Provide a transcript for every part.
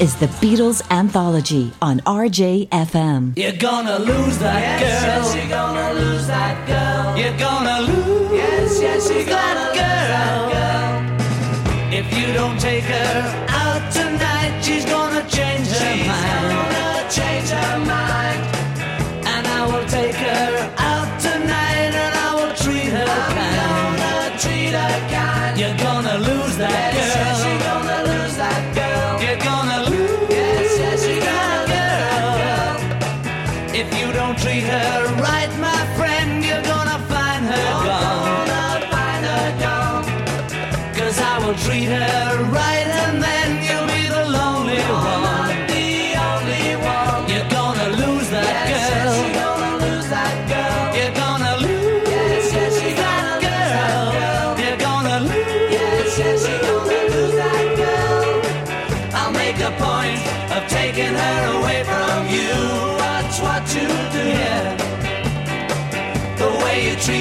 is the Beatles Anthology on RJFM. You're gonna lose that yes, girl. Yes, you're gonna lose that girl. You're gonna lose. Yes, yes, you're gonna lose girl. that girl. If you don't take her out tonight, she's gonna change she's her mind. She's gonna change her mind. And I will take her out tonight, and I will treat her I'm kind. Gonna treat her kind. You're gonna lose.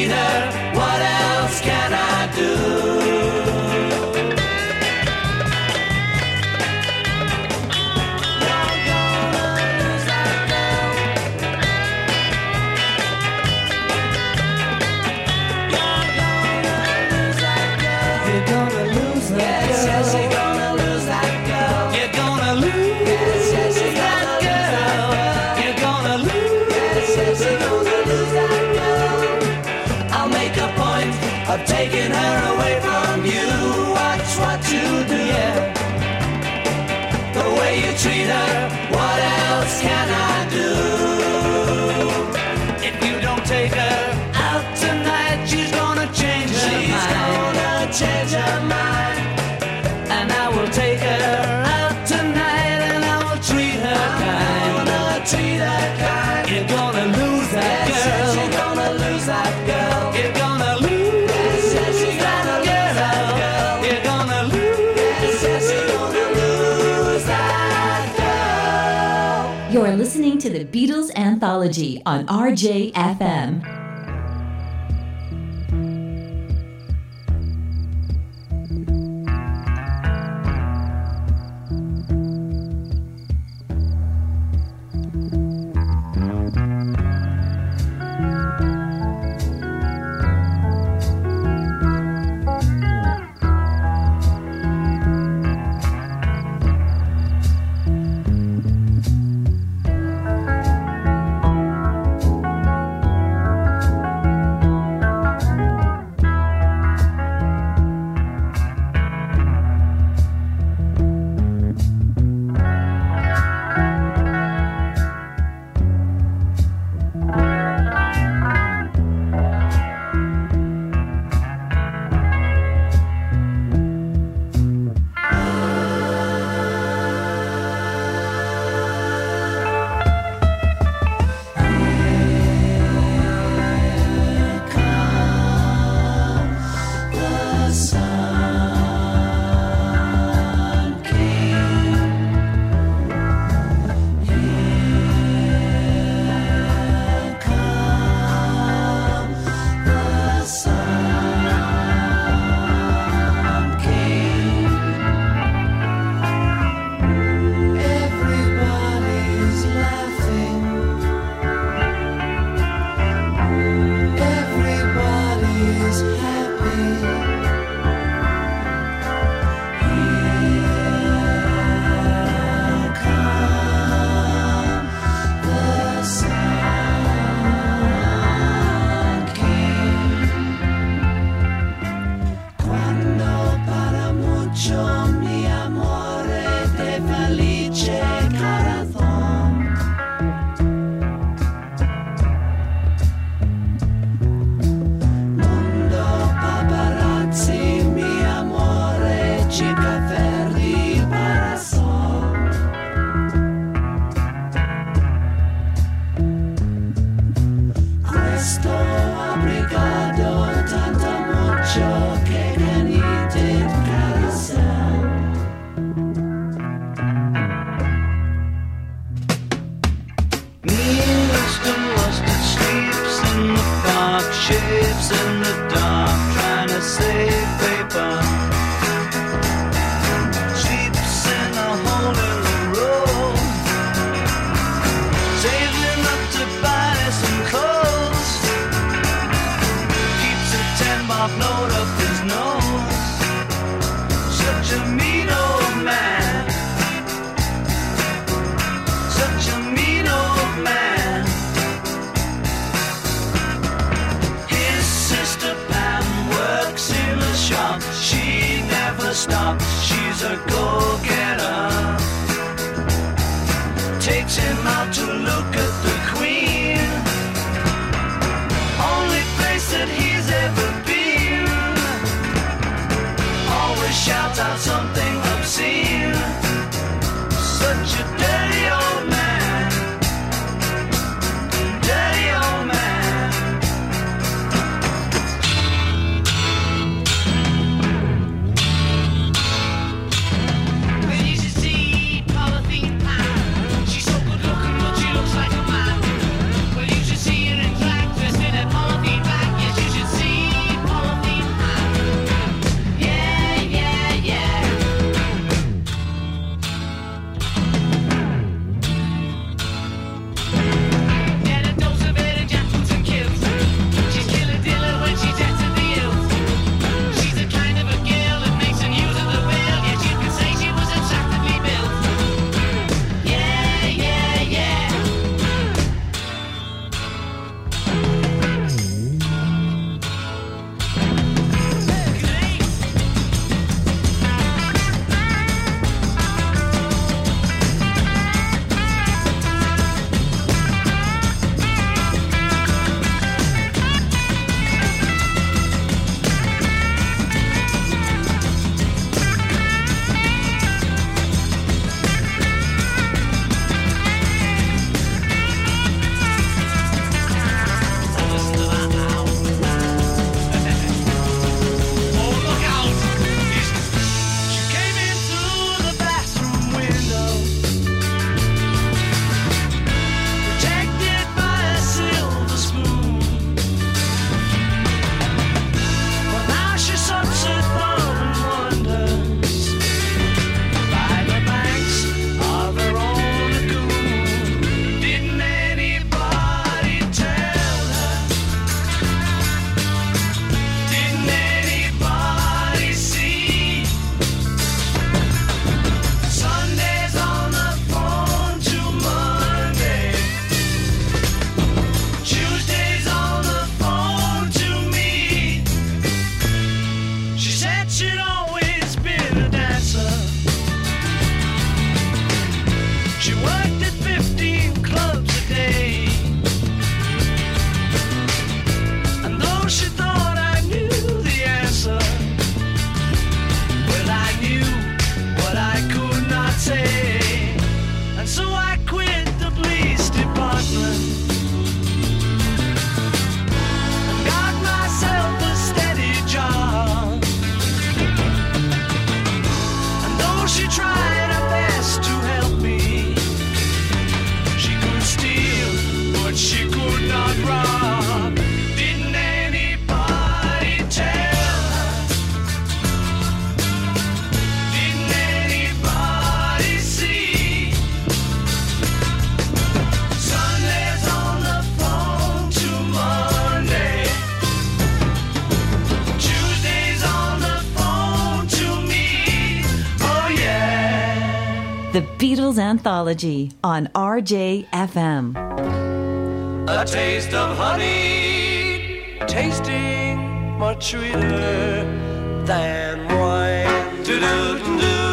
happiness. Anthology on RJFM. Anthology on RJFM. A taste of honey, tasting much sweeter than wine. Do-do-do-do.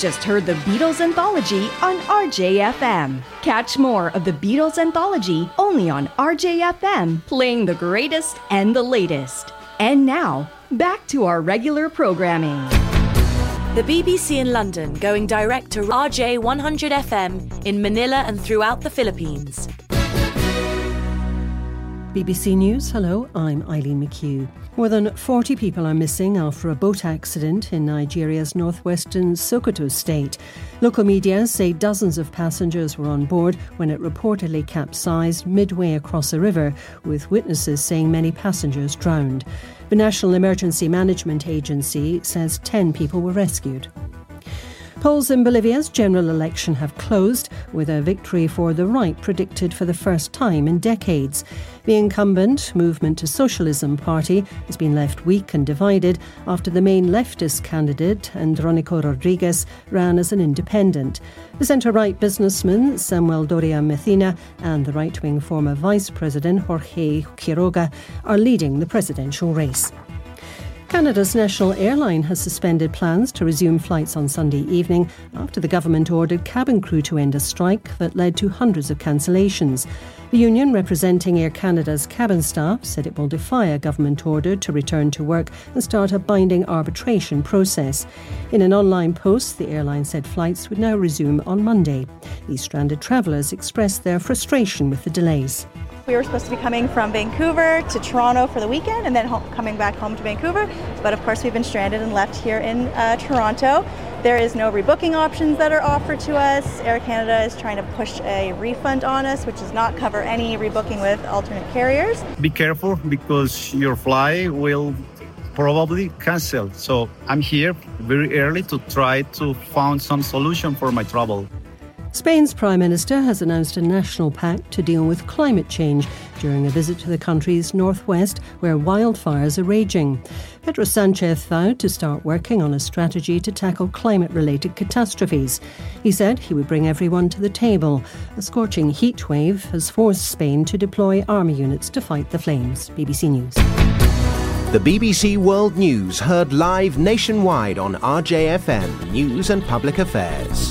Just heard the Beatles Anthology on RJFM. Catch more of the Beatles Anthology only on RJFM, playing the greatest and the latest. And now, back to our regular programming. The BBC in London going direct to RJ 100 FM in Manila and throughout the Philippines. BBC News, hello, I'm Eileen McHugh. More than 40 people are missing after a boat accident in Nigeria's northwestern Sokoto state. Local media say dozens of passengers were on board when it reportedly capsized midway across a river, with witnesses saying many passengers drowned. The National Emergency Management Agency says 10 people were rescued. Polls in Bolivia's general election have closed, with a victory for the right predicted for the first time in decades. The incumbent Movement to Socialism party has been left weak and divided after the main leftist candidate, Andronico Rodriguez, ran as an independent. The centre right businessman Samuel Doria Medina and the right wing former vice president Jorge Quiroga are leading the presidential race. Canada's national airline has suspended plans to resume flights on Sunday evening after the government ordered cabin crew to end a strike that led to hundreds of cancellations. The union representing Air Canada's cabin staff said it will defy a government order to return to work and start a binding arbitration process. In an online post, the airline said flights would now resume on Monday. These stranded travellers expressed their frustration with the delays. We were supposed to be coming from Vancouver to Toronto for the weekend and then coming back home to Vancouver. But of course, we've been stranded and left here in uh, Toronto. There is no rebooking options that are offered to us. Air Canada is trying to push a refund on us, which does not cover any rebooking with alternate carriers. Be careful because your flight will probably cancel. So I'm here very early to try to find some solution for my travel. Spain's Prime Minister has announced a national pact to deal with climate change during a visit to the country's northwest where wildfires are raging. Pedro Sanchez vowed to start working on a strategy to tackle climate related catastrophes. He said he would bring everyone to the table. A scorching heat wave has forced Spain to deploy army units to fight the flames. BBC News. The BBC World News heard live nationwide on RJFM News and Public Affairs.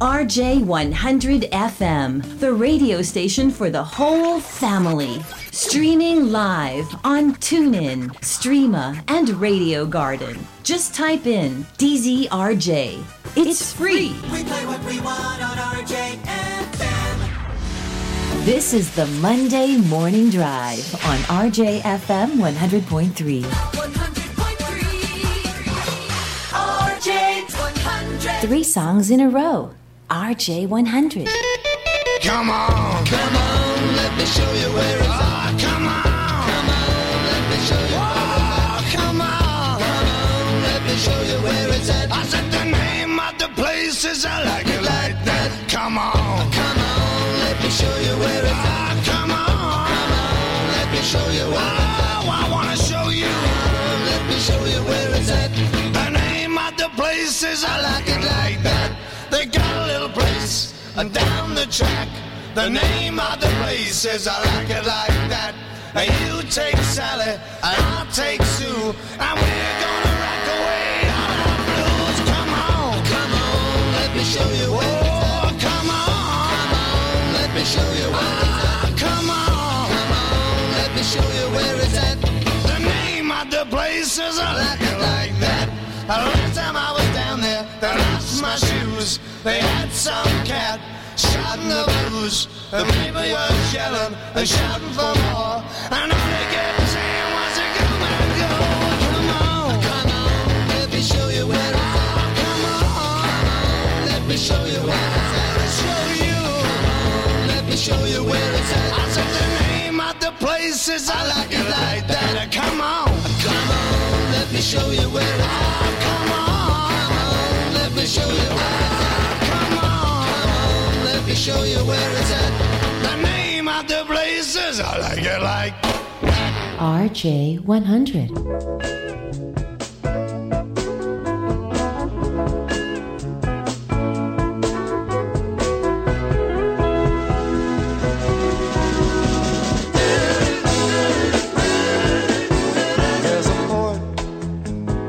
RJ100 FM, the radio station for the whole family. Streaming live on TuneIn, Streema, and Radio Garden. Just type in DZRJ. It's free. We play what we want on RJFM. This is the Monday Morning Drive on RJFM 100.3. 100.3 Three songs in a row. RJ 100. Come on, come on, let me show you where it's at. Ah, come on, come on, let me show you where. Come on, come on, let me show you where it's at. I said the name of the I like it like that. Come on, come on, let me show you where it's at. Ah, come on, come on, let me show you where it's at. I wanna show you. Let me show you where it's at. The name of the I like it like that. They got a little place uh, down the track. The name of the place is I like it like that. You take Sally, and I'll take Sue, and we're gonna rock away on our blues. Come on, come on, let me show you where it's. Come on, come on, let me show you it's. Come on, come on, let me show you where it's at. The name of the place. places I like it like that. The last time I was down there, they lost my shoes. They had some cat shouting the blues. The people were yelling and shouting for more. And all they kept saying was, come and go. Come on, come on, let me show you where it's at. Come on, let me show you where it's at. Let me show you. Let me show you where it's at. I said the name of the places I like it like that. Come on, come on, let me show you where it's at. Come on, let me show you where show you where it's at. The name of the places I like it like. RJ100. There's a port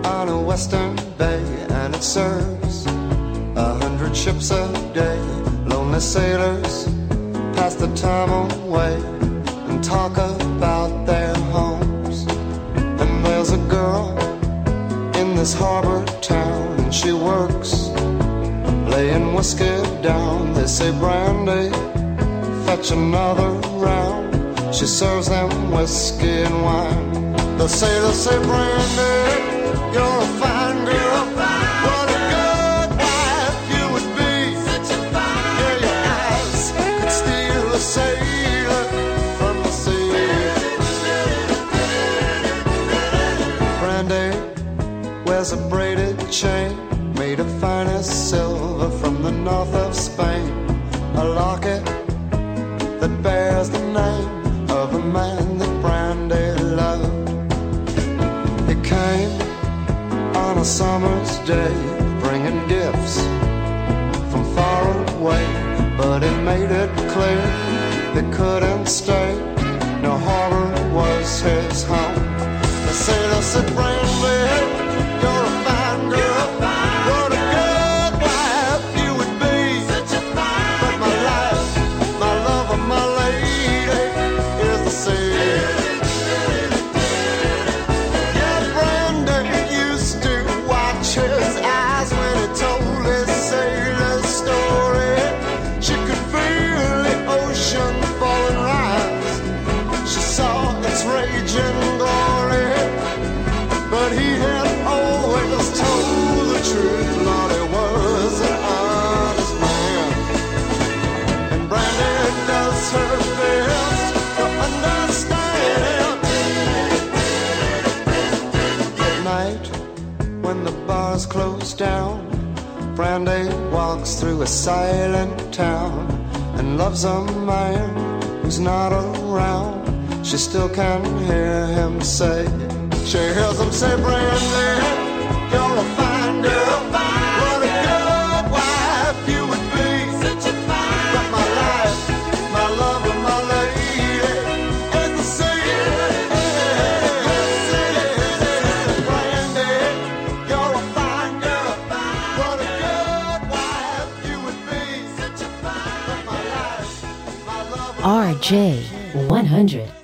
on a western bay, and it serves a hundred ships a day. Lonely sailors pass the time away and talk about their homes. And there's a girl in this harbor town, and she works laying whiskey down. They say brandy, fetch another round. She serves them whiskey and wine. The sailors say, Brandy, you're a fine girl. Wears a braided chain made of finest silver from the north of Spain. A locket that bears the name of a man that Brandy loved. He came on a summer's day, bringing gifts from far away, but he made it clear he couldn't stay. No harbor was his home. The sailor said, Brandy, a silent town and loves a man who's not around. She still can hear him say, she hears him say, Brandy, you're a love, RJ100.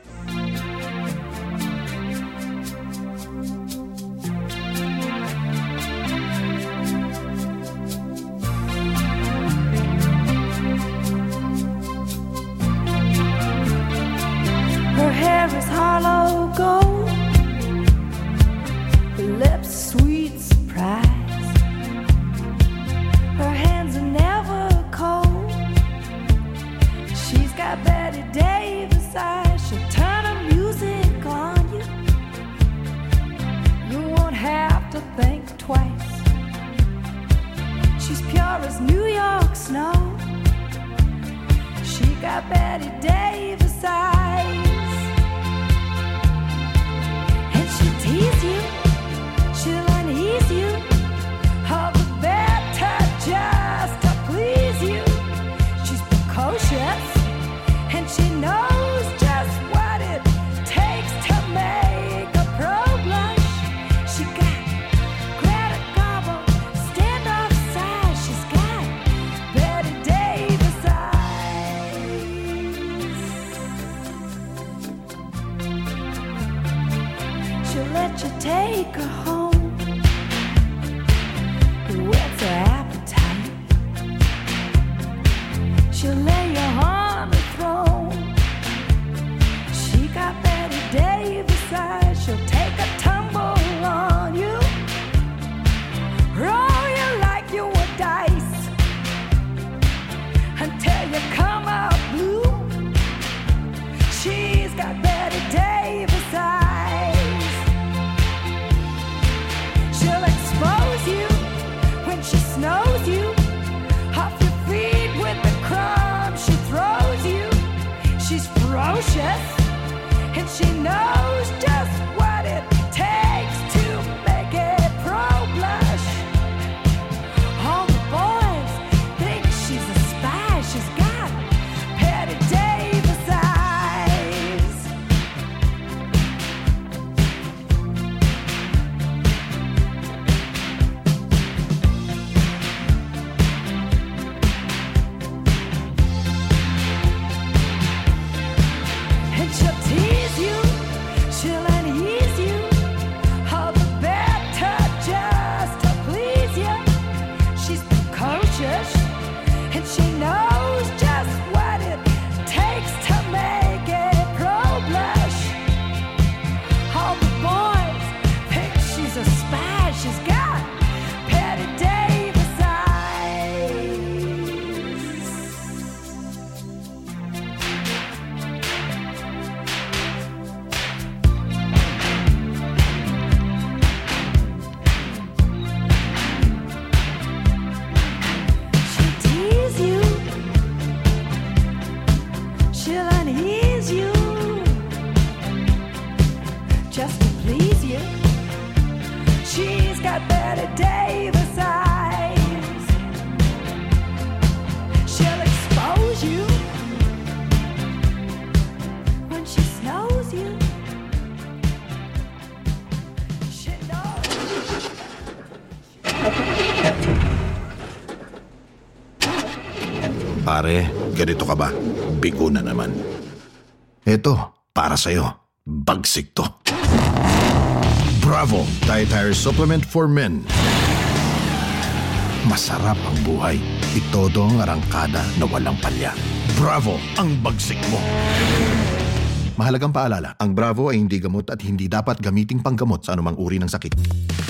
Sabi na naman. Ito, para sa'yo. Bagsik to. Bravo! Dietary Supplement for Men. Masarap ang buhay. Itodo ang arangkada na walang palya. Bravo! Ang bagsik mo! Mahalagang paalala, ang Bravo ay hindi gamot at hindi dapat gamiting panggamot sa anumang uri ng sakit.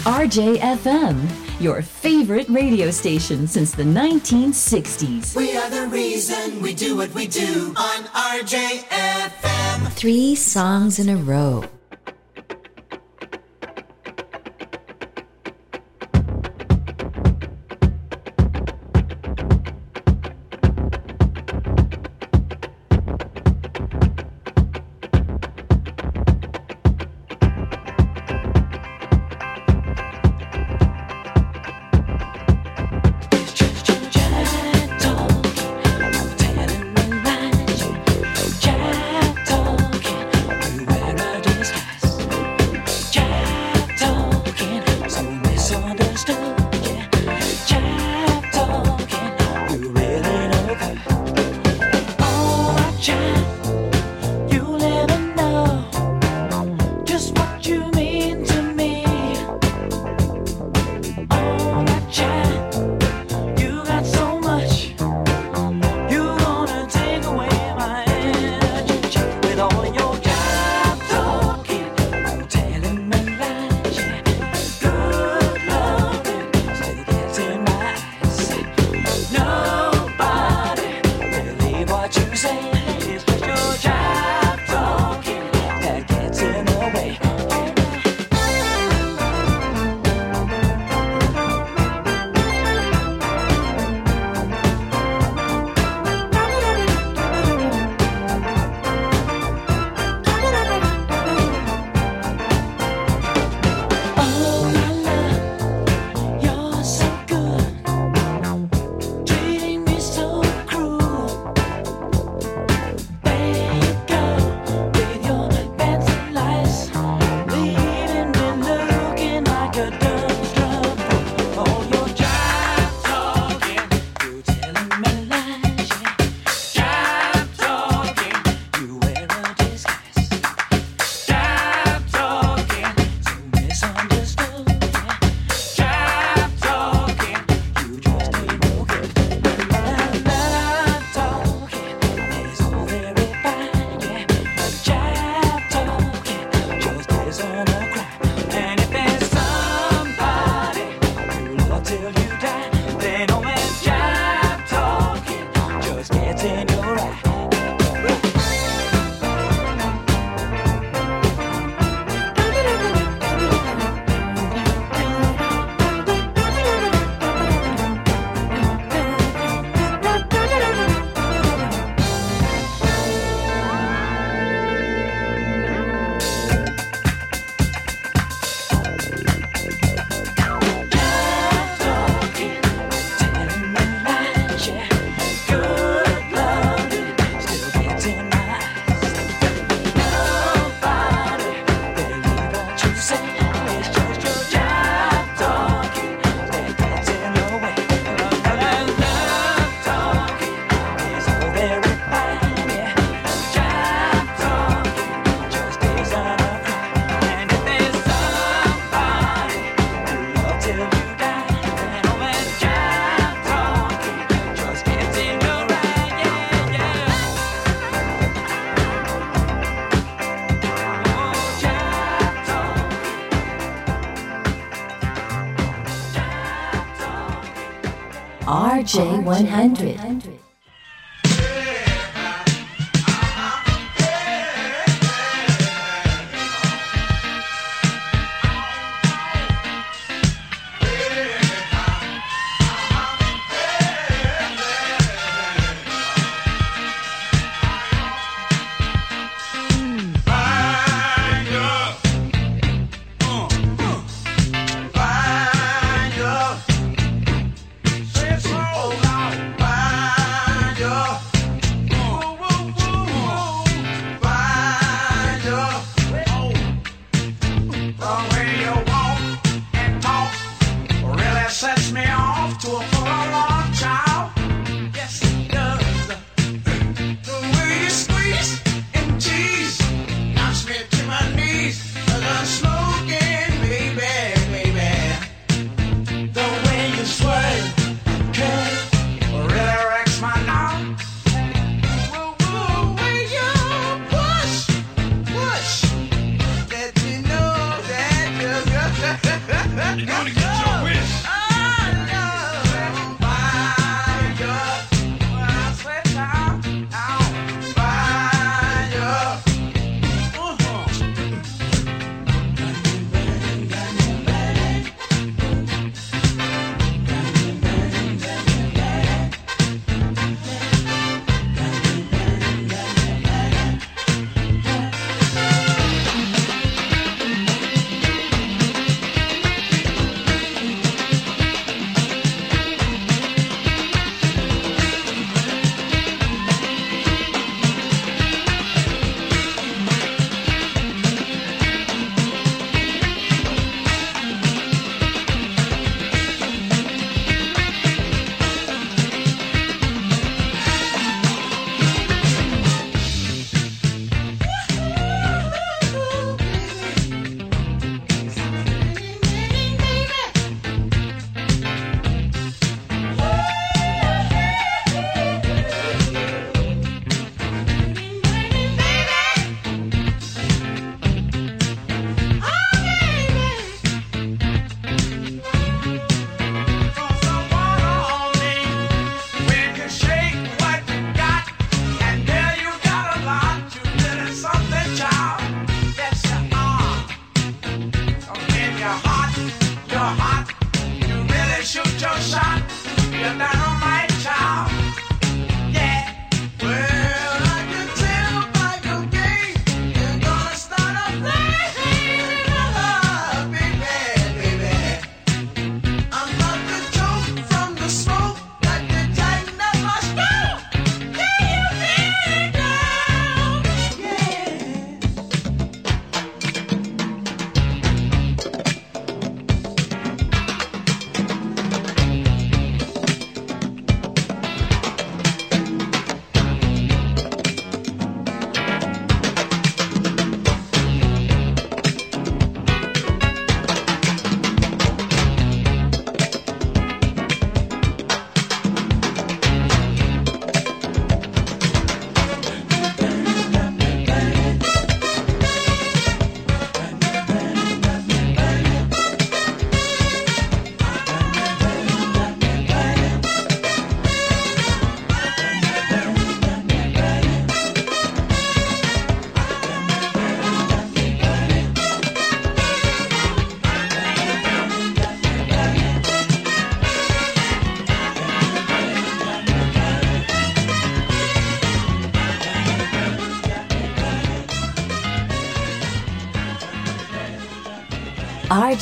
RJFM, your favorite radio station since the 1960s. We are the reason we do what we do on RJFM. Three songs in a row. RJ100.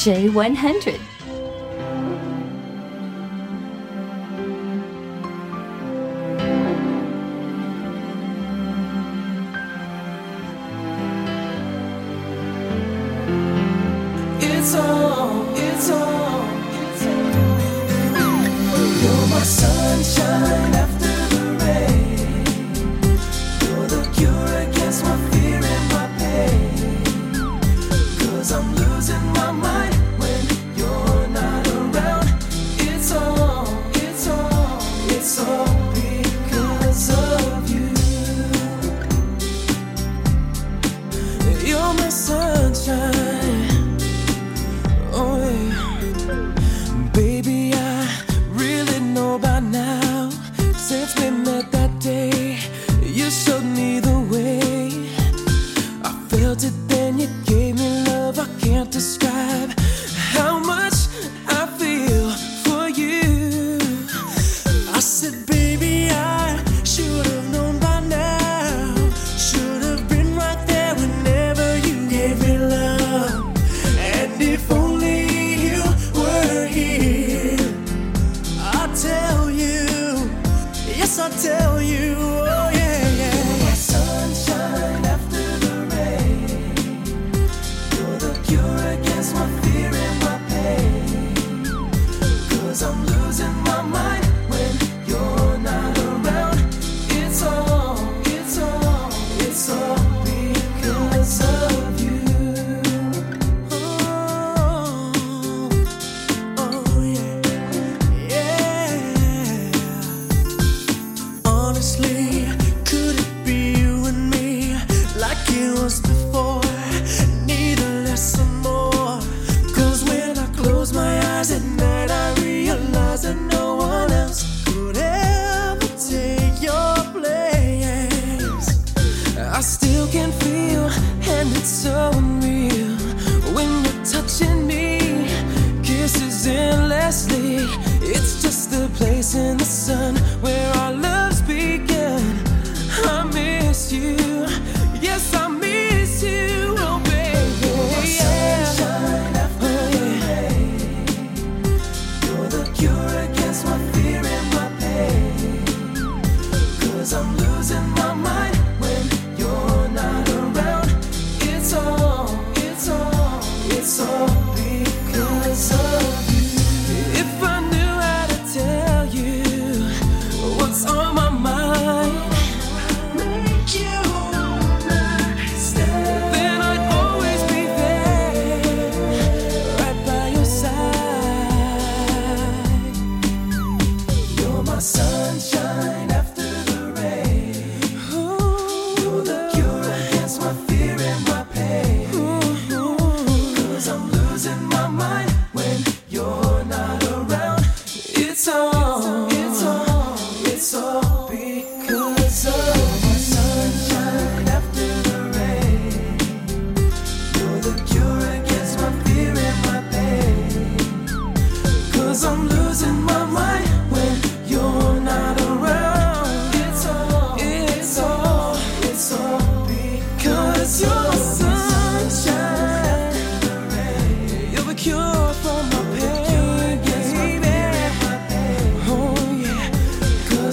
RJ100.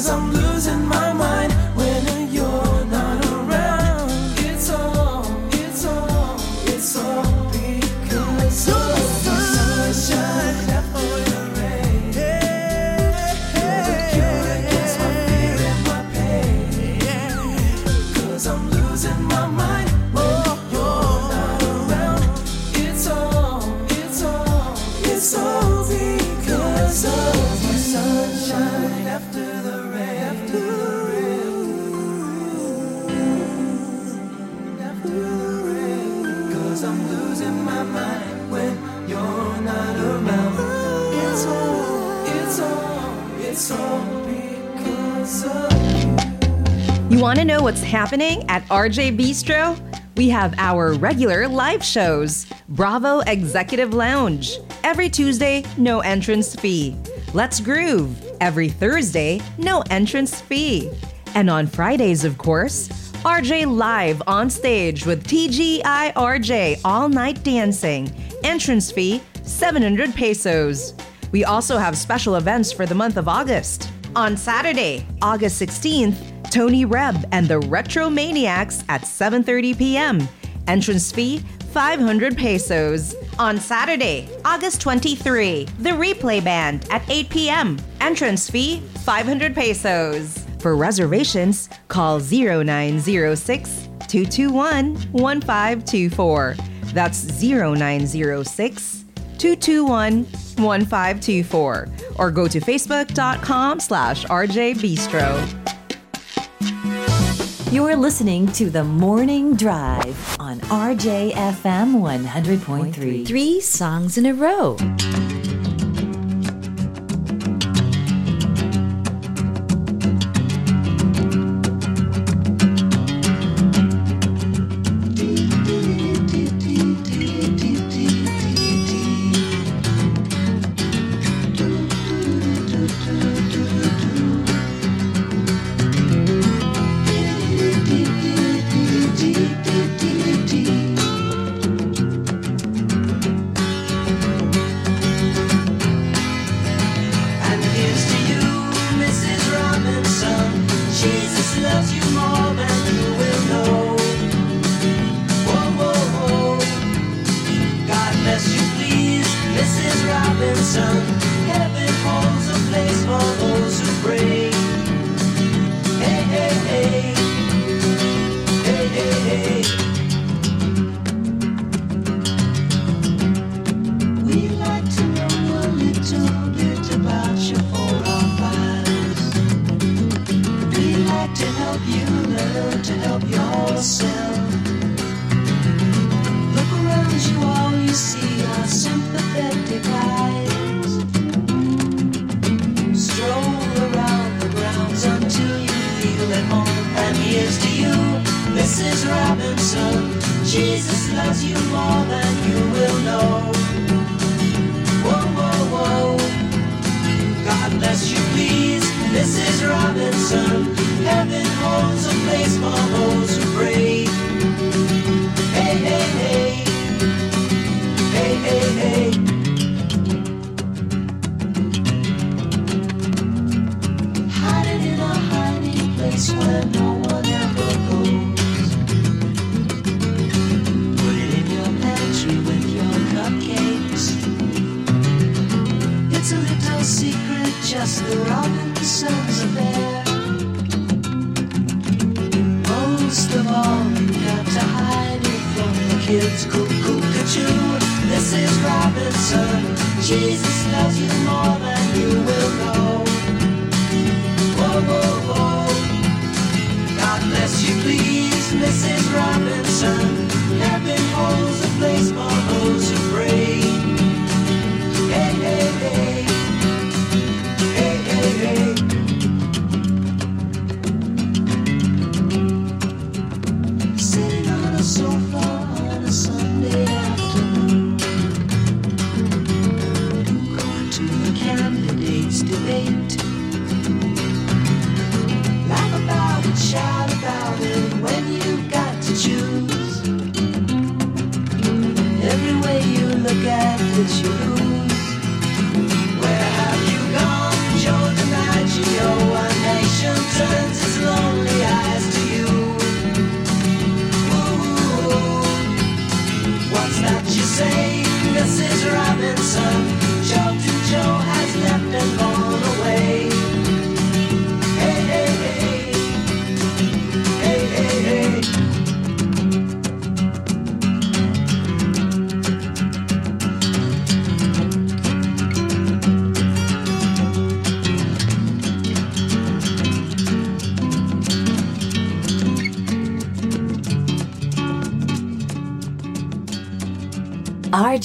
cause I'm happening at RJ Bistro? We have our regular live shows Bravo Executive Lounge, every Tuesday, no entrance fee. Let's Groove, every Thursday, no entrance fee. And on Fridays, of course, RJ Live on stage with TGIRJ all night dancing. Entrance fee 700 pesos. We also have special events for the month of August. On Saturday, August 16th, Tony Reb and the Retro Maniacs at 7:30 p.m. Entrance fee 500 pesos. On Saturday, August 23, the replay band at 8 p.m. Entrance fee 500 pesos. For reservations, call 0906 221 1524. That's 0906 221 1524. Or go to facebook.com slash rjbistro. You're listening to The Morning Drive on RJFM 100.3. Three songs in a row.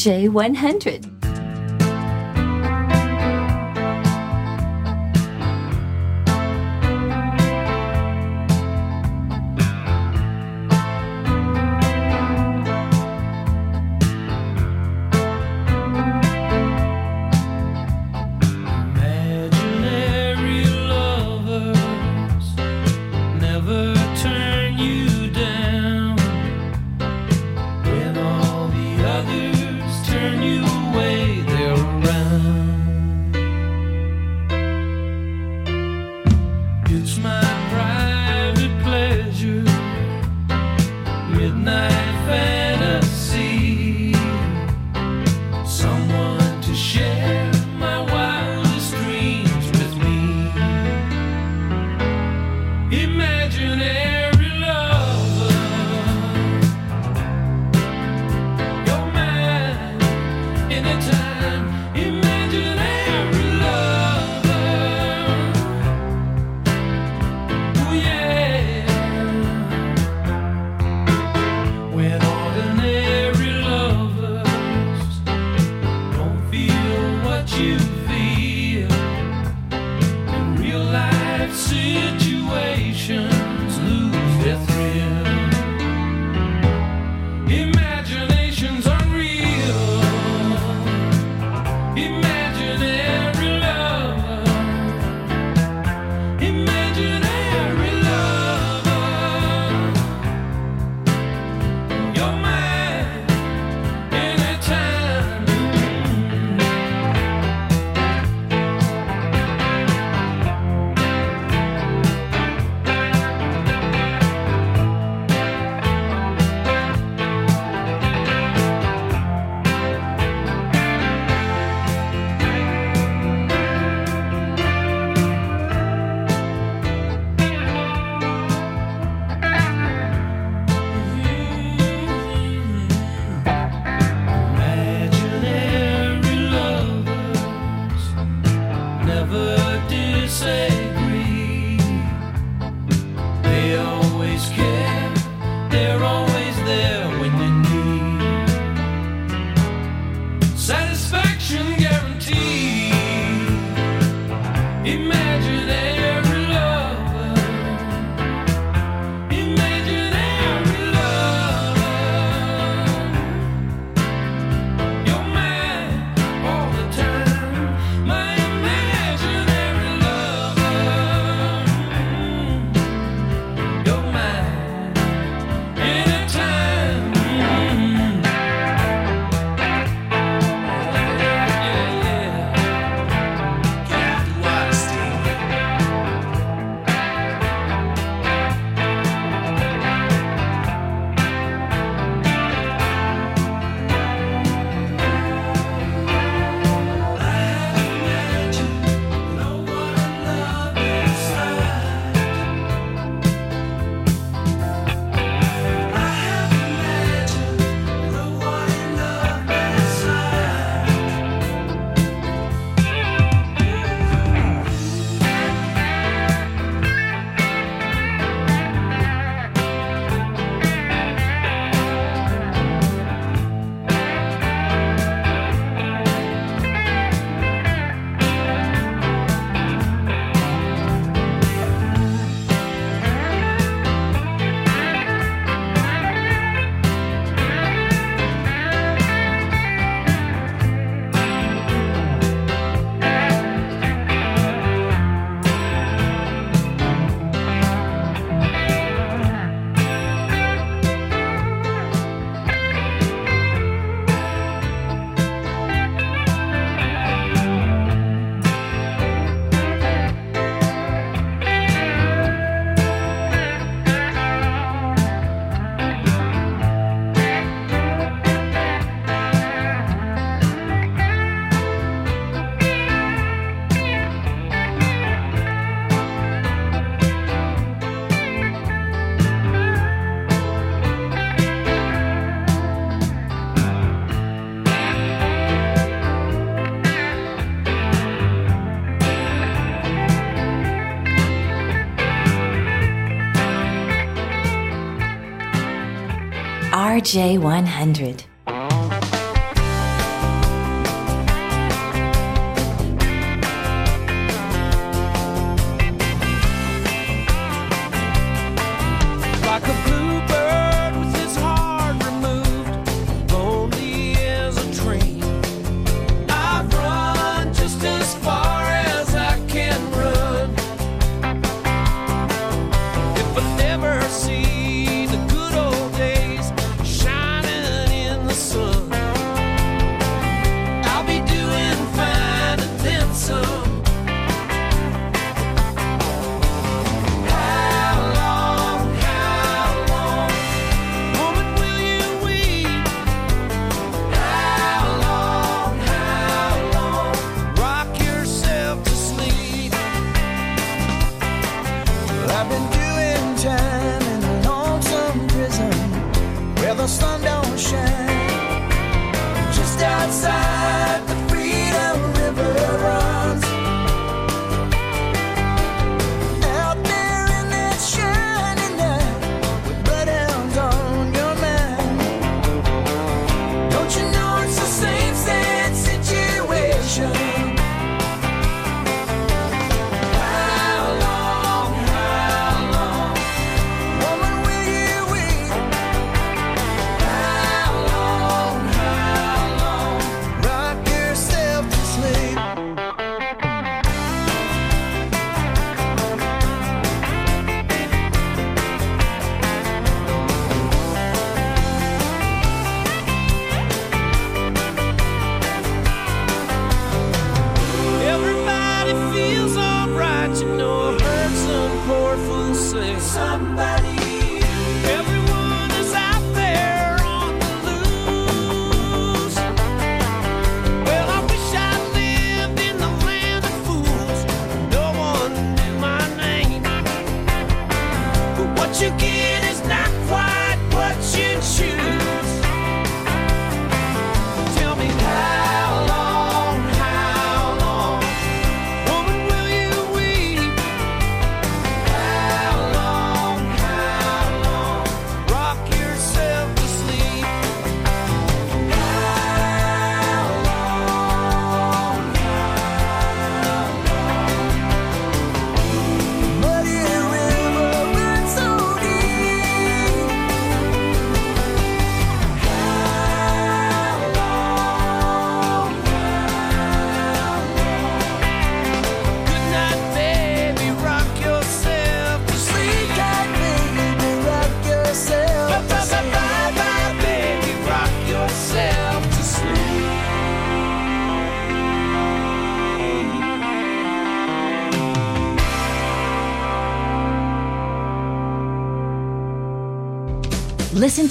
RJ100. J100.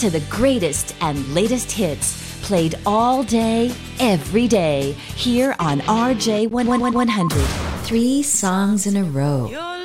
To the greatest and latest hits played all day, every day, here on R J one one one one hundred. Three songs in a row.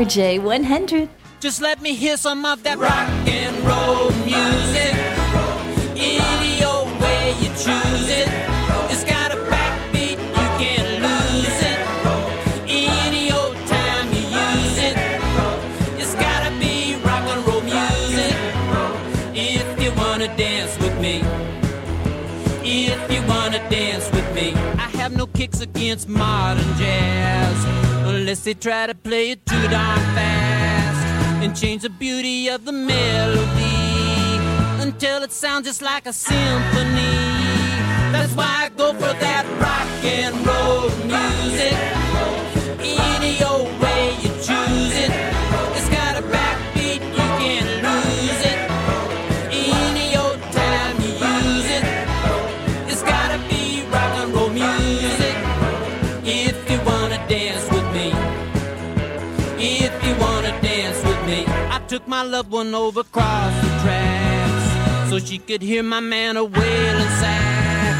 RJ100. Just let me hear some of that rock and roll music. Any old way you choose it. It's got a backbeat, you can't lose it. Any old time you use it. It's gotta be rock and roll music. If you wanna dance with me. If you wanna dance with me. I have no kicks against modern jazz. Unless they try to play it too darn fast and change the beauty of the melody until it sounds just like a symphony. That's why I go for that rock and roll music. Any old my loved one over across the tracks so she could hear my man a wailing sax.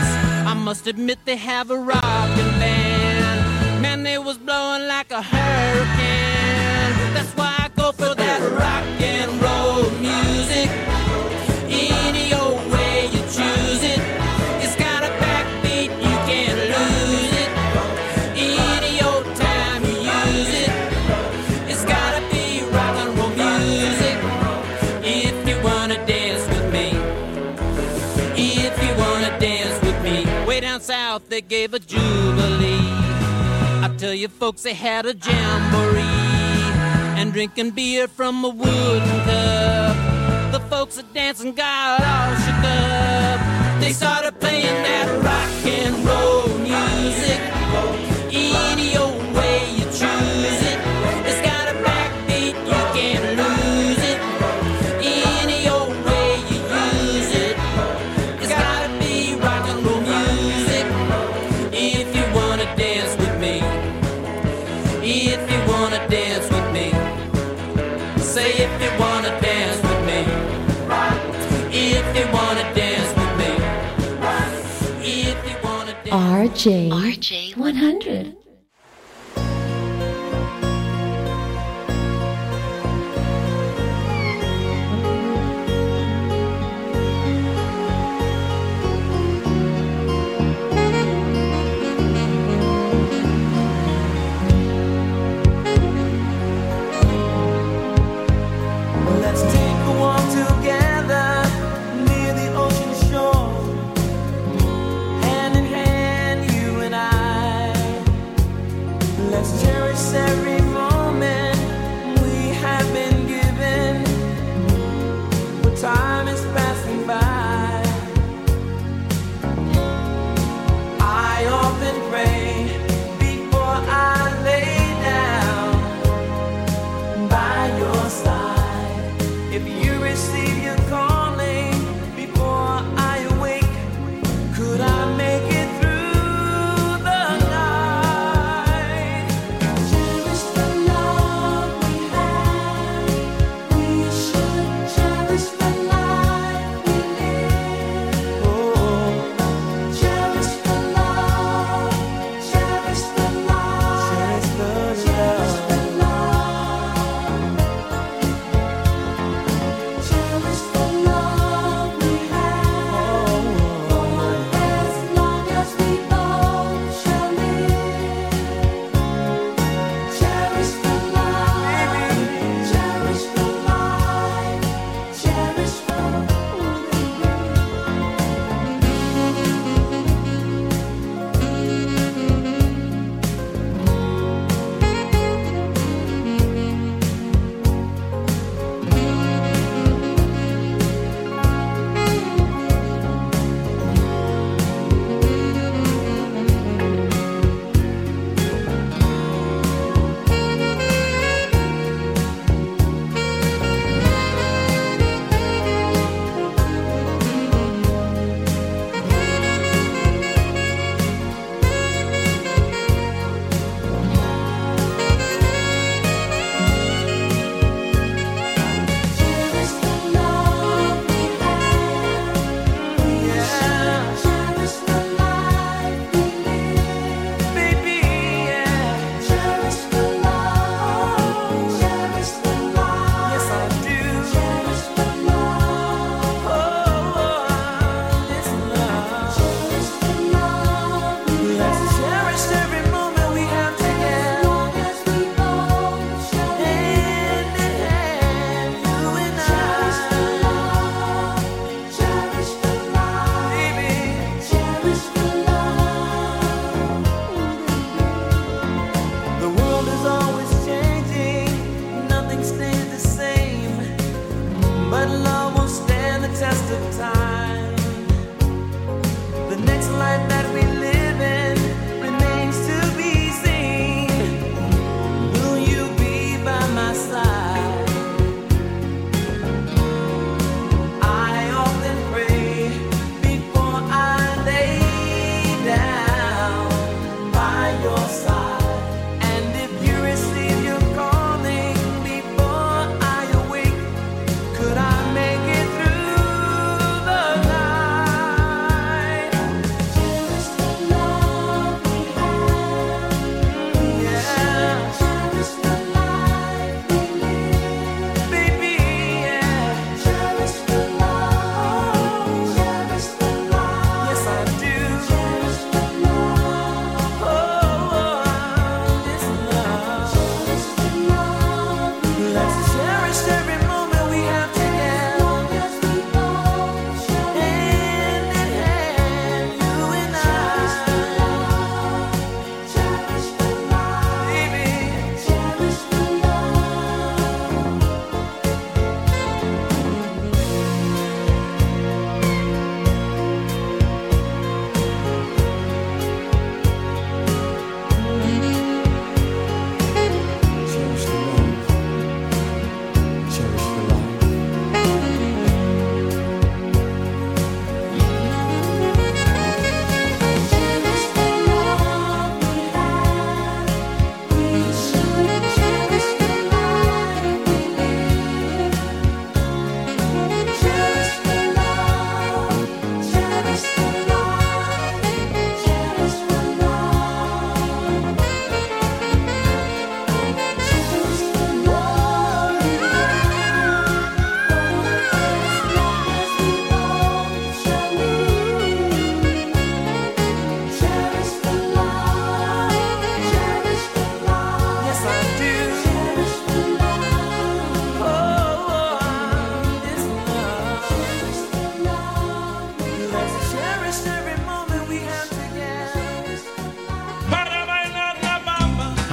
I must admit they have a rockin' band. Man, they was blowing like a hurricane. That's why I go for that rock south they gave a jubilee. I tell you folks they had a jamboree. And drinking beer from a wooden cup. The folks at dancing got all shook up. They started playing that rock and roll music. RJ100.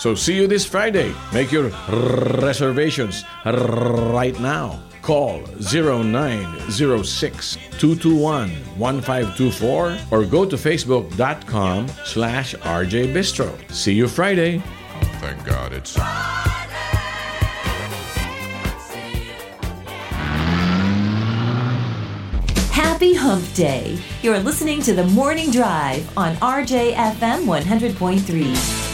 So see you this Friday. Make your reservations right now. Call 0906 221 1524 or go to facebook.com slash RJ Bistro. See you Friday. Thank God it's. Happy Hump Day. You're listening to the Morning Drive on RJFM 100.3.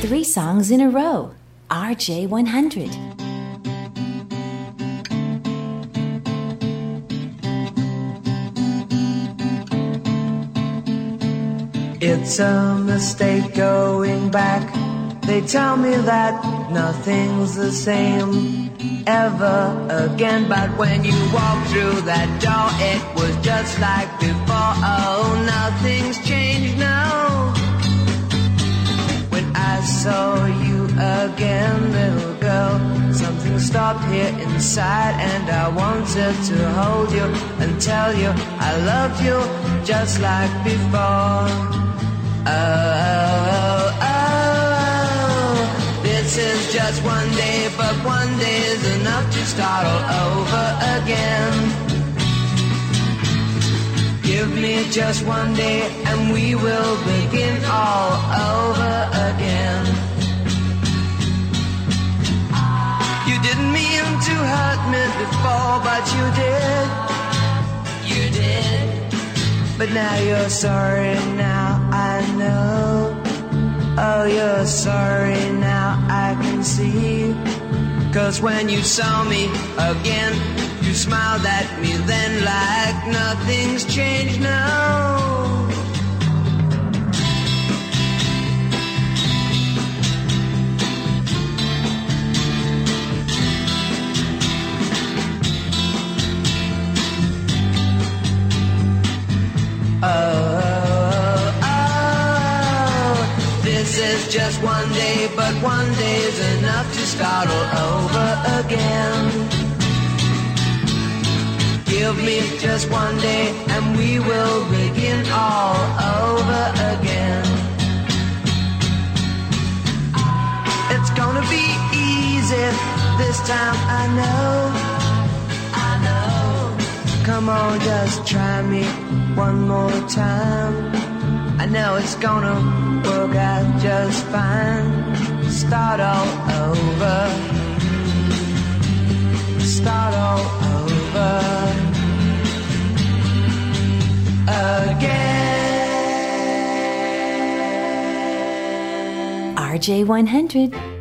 Three songs in a row. RJ 100. It's a mistake going back. They tell me that nothing's the same ever again. But when you walk through that door, it was just like before. Oh, nothing's changed now. I saw you again, little girl, something stopped here inside, and I wanted to hold you and tell you I loved you just like before. Oh, oh, oh, oh. This is just one day, but one day is enough to start all over again. Give me just one day and we will begin all over again. You didn't mean to hurt me before, but you did. You did. But now you're sorry now, I know. Oh, you're sorry now, I can see. Cause when you saw me again, you smiled at me then like nothing's changed now. Oh, oh, this is just one day, but one day is enough to start all over again. Give me just one day and we will begin all over again. It's gonna be easy this time, I know. I know. Come on, just try me one more time. I know it's gonna work out just fine. Start all over. Start all over. Again. RJ100.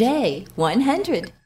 J100.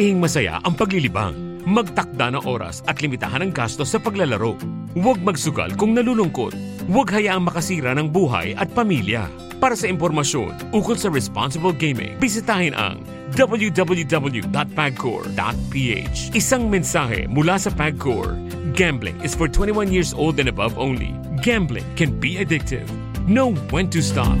Panatilihing masaya ang paglilibang. Magtakda ng oras at limitahan ang gastos sa paglalaro. Huwag magsugal kung nalulungkot. Huwag hayaang makasira ng buhay at pamilya. Para sa impormasyon ukol sa responsible gaming, bisitahin ang www.pagcor.ph. Isang mensahe mula sa Pagcor. Gambling is for 21 years old and above only. Gambling can be addictive. Know when to stop.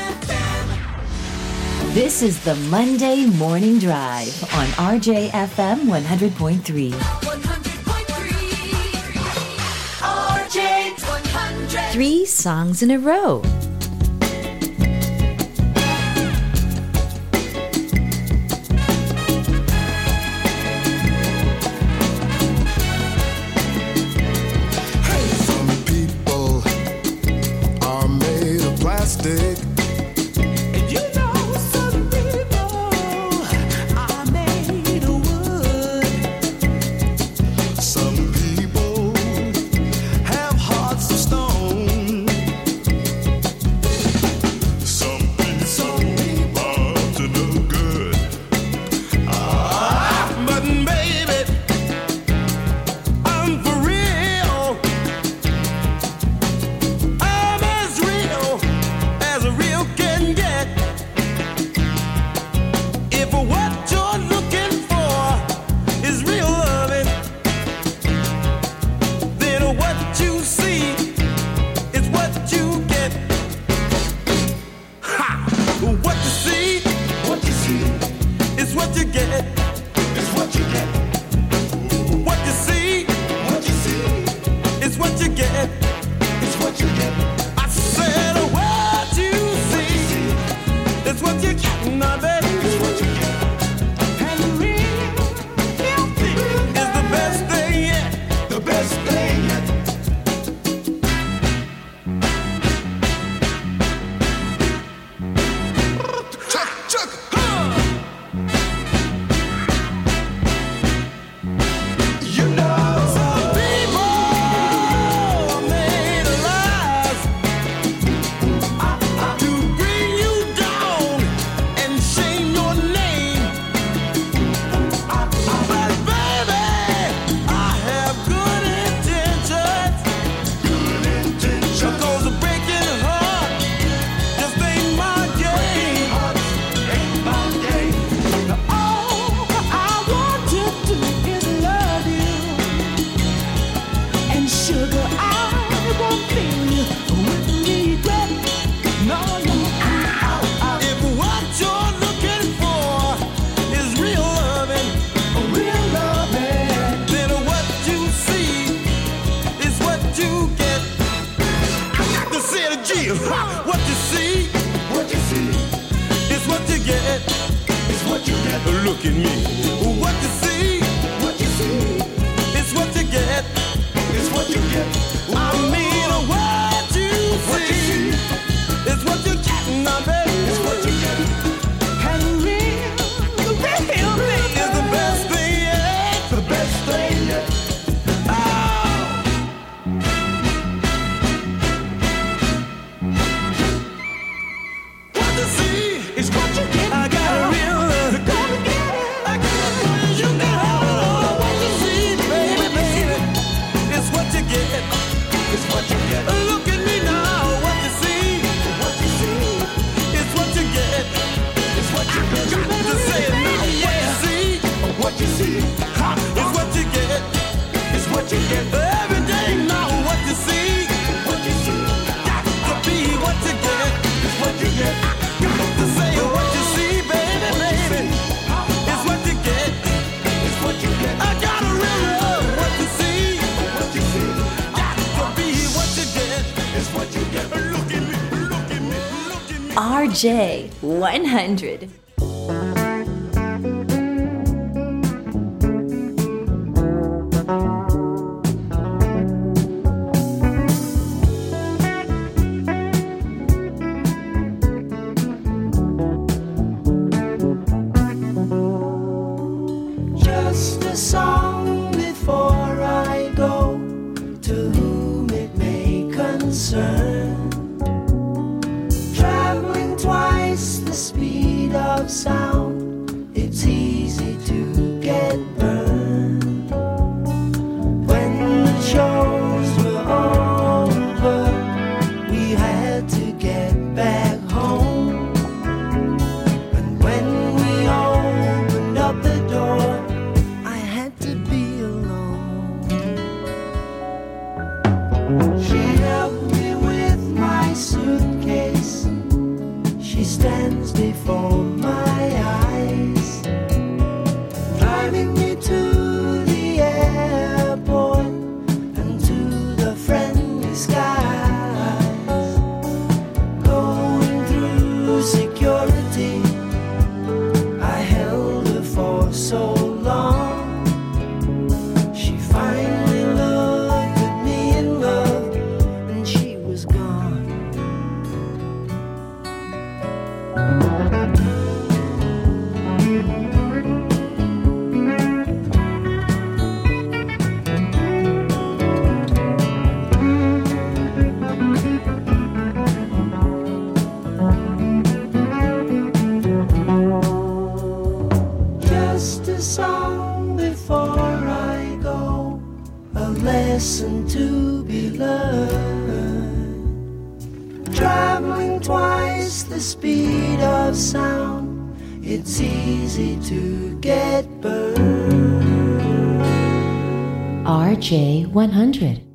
This is the Monday Morning Drive on RJFM 100.3. RJ 100. Three songs in a row. J100. lesson to be learned. Traveling twice the speed of sound, it's easy to get burned. RJ 100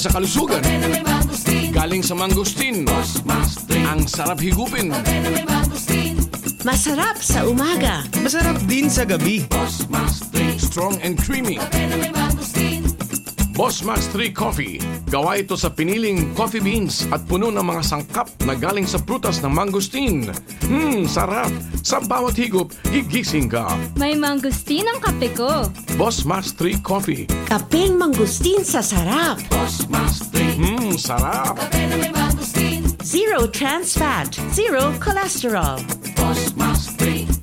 para sa kalusugan. Galing sa mangustin. Ang sarap higupin. Masarap sa umaga. Masarap din sa gabi. Strong and creamy. Boss Max 3 Coffee. Gawa ito sa piniling coffee beans at puno ng mga sangkap na galing sa prutas ng mangustin. Hmm, sarap. Sa bawat higop, gigising ka. May mangustin ang kape ko. Boss Max 3 Coffee. Kapeng mangustin sa sarap. Hmm, sarap. Zero trans fat, zero cholesterol.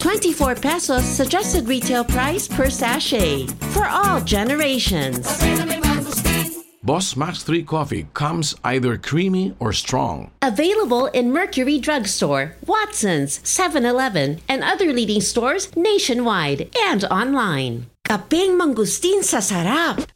24 pesos suggested retail price per sachet for all generations. Boss Max 3 Coffee comes either creamy or strong. Available in Mercury Drugstore, Watson's, 7-Eleven, and other leading stores nationwide and online. Kapeng mangustin sa sarap.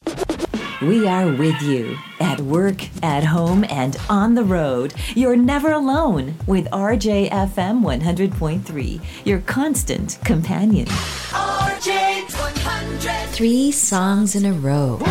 We are with you at work, at home, and on the road. You're never alone with RJFM 100.3, your constant companion. RJ 100. Three songs in a row.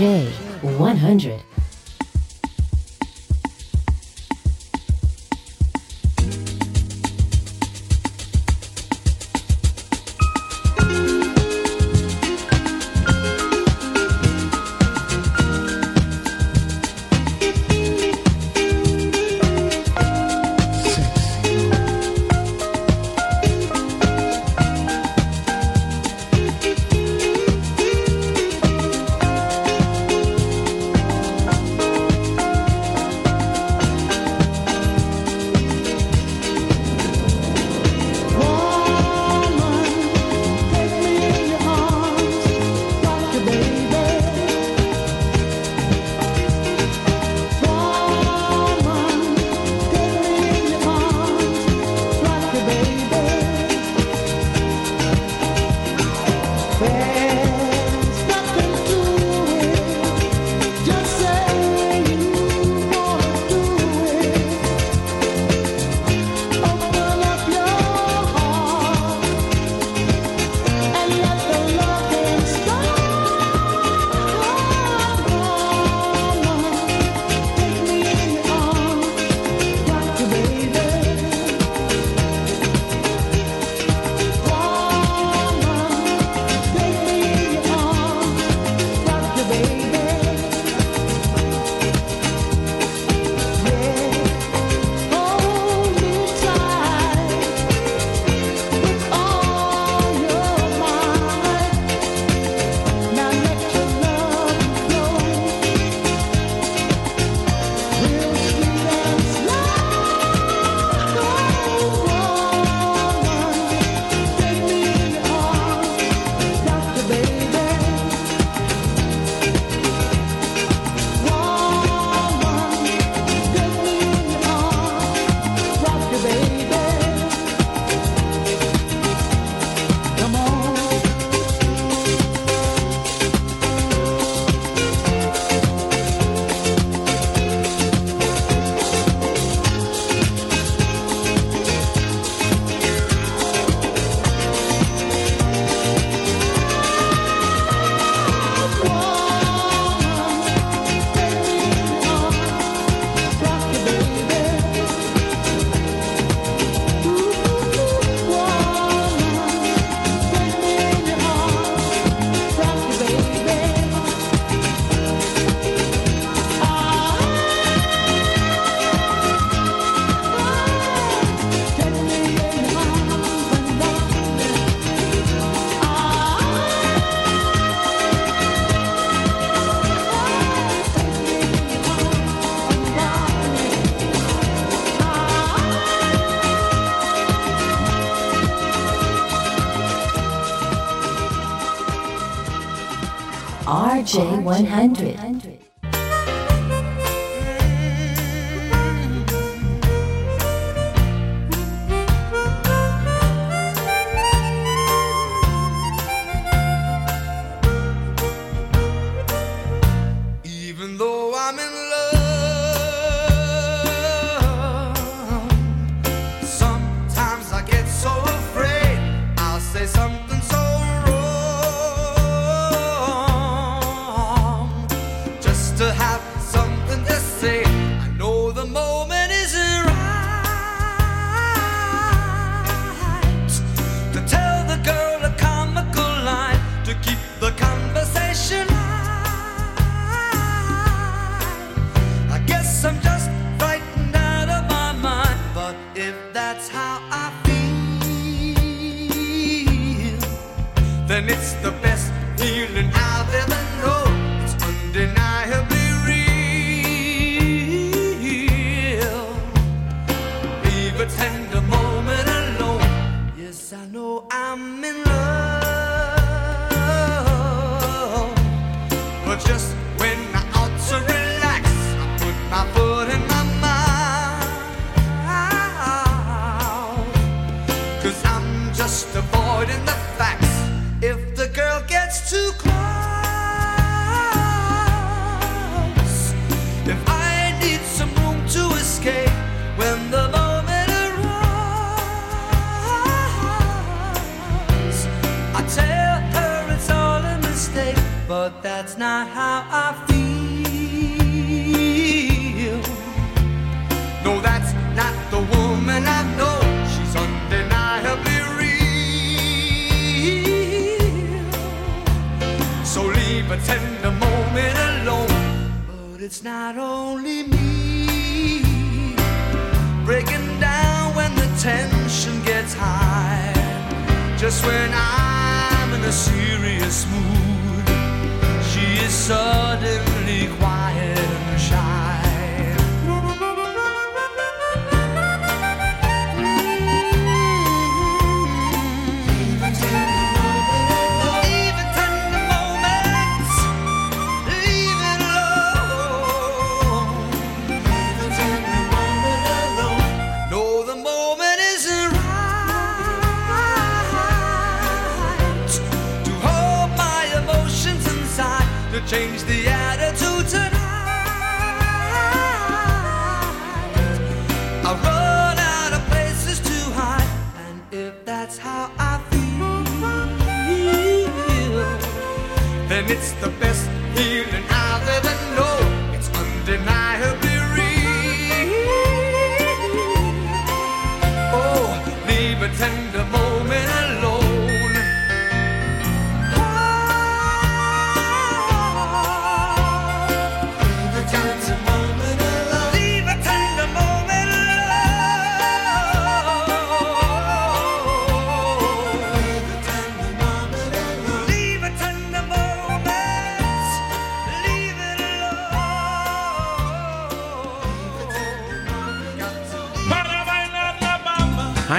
J100. RJ100. Only me. Breaking down when the tension gets high. Just when I'm in a serious mood, she is suddenly quiet change the attitude tonight. I run out of places to hide, and if that's how I feel, then it's the best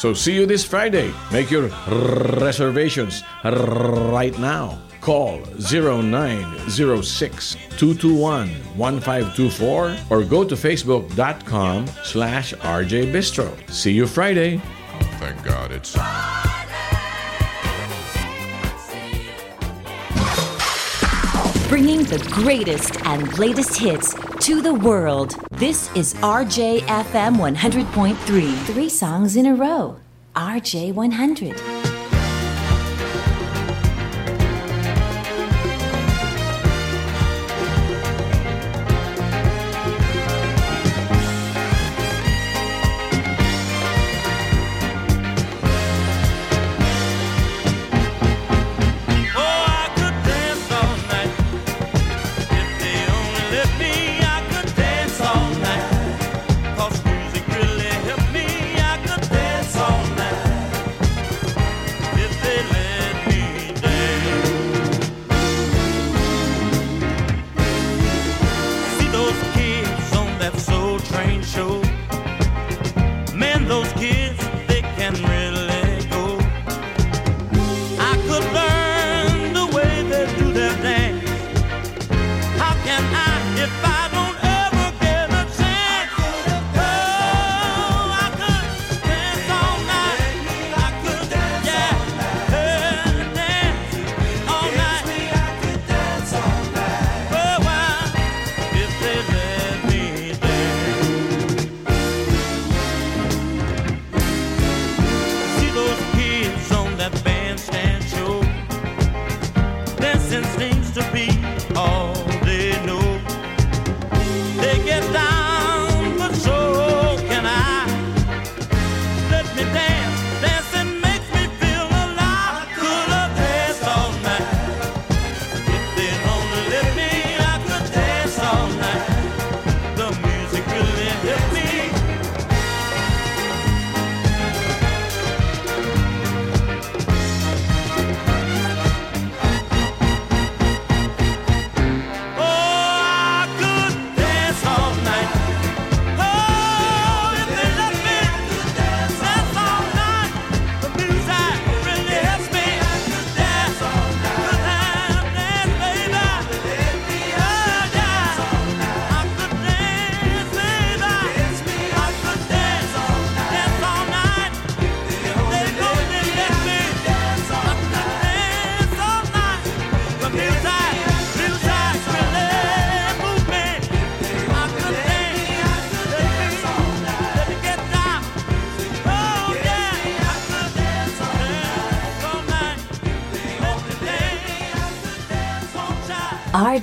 So see you this Friday. Make your reservations right now. Call 0906 221 1524 or go to facebook.com slash RJ Bistro. See you Friday. Thank God it's. Bringing the greatest and latest hits to the world. This is RJFM 100.3. Three songs in a row. RJ100.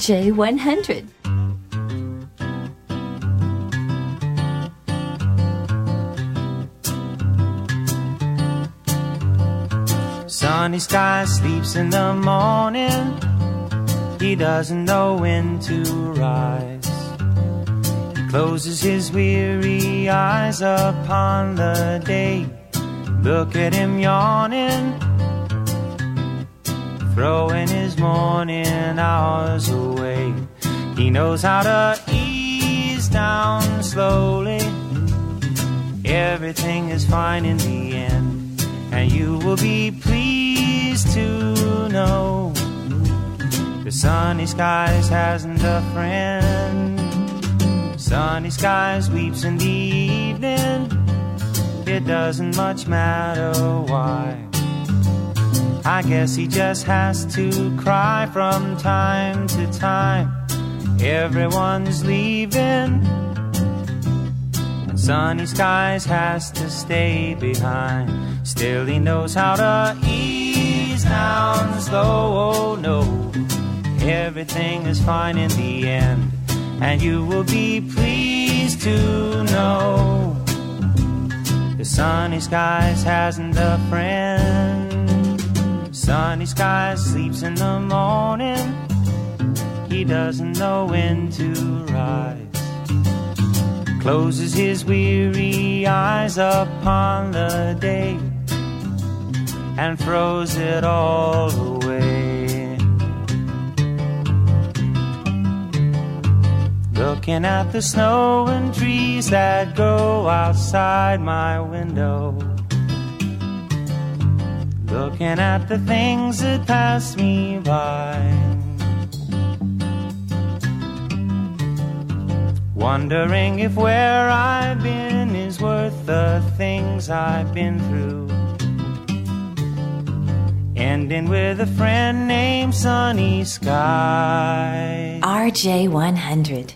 RJ100. Sunny sky sleeps in the morning. He doesn't know when to rise. He closes his weary eyes upon the day. Look at him yawning, throwing his morning hours away. He knows how to ease down slowly. Everything is fine in the end and you will be pleased to know the sunny skies hasn't a friend. Sunny skies weeps in the evening. It doesn't much matter why. I guess he just has to cry from time to time. Everyone's leaving. and Sunny skies has to stay behind. Still, he knows how to ease down slow. Oh no, everything is fine in the end, and you will be pleased to know the sunny skies hasn't a friend. Sunny skies sleeps in the morning. He doesn't know when to rise closes his weary eyes upon the day and throws it all away. Looking at the snow and trees that grow outside my window. Looking at the things that pass me by. Wondering if where I've been is worth the things I've been through. Ending with a friend named Sunny Sky. RJ100.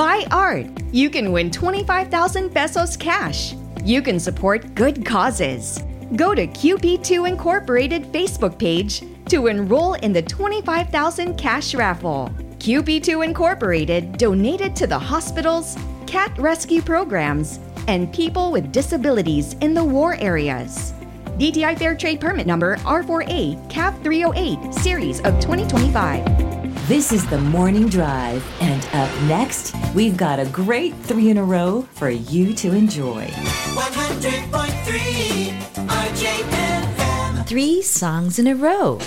Buy art. You can win 25,000 pesos cash. You can support good causes. Go to QP2 Incorporated Facebook page to enroll in the 25,000 cash raffle. QP2 Incorporated donated to the hospitals, cat rescue programs, and people with disabilities in the war areas. DTI Fair Trade Permit Number R4A CAP 308 Series of 2025. This is the morning drive, and up next, we've got a great three in a row for you to enjoy. 100.3 RJFM. Three songs in a row.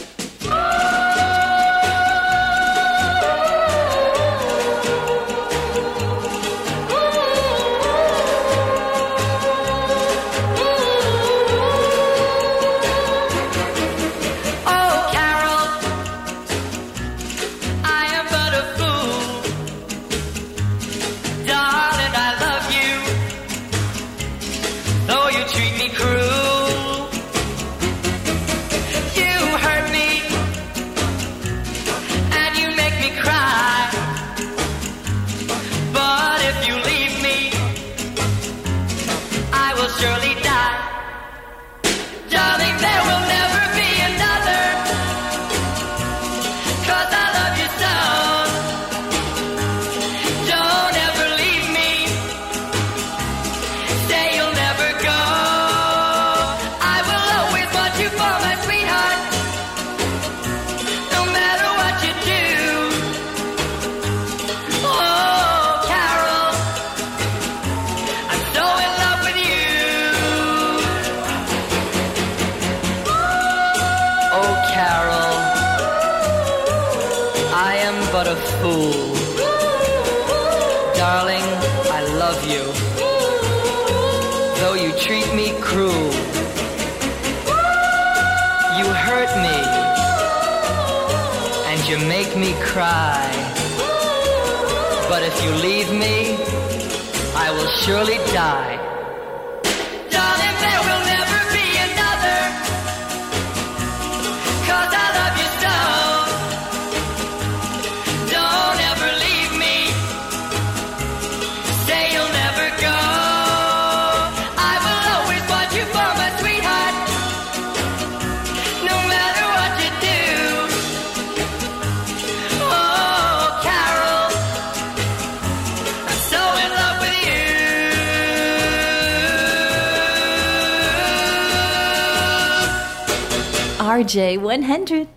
RJ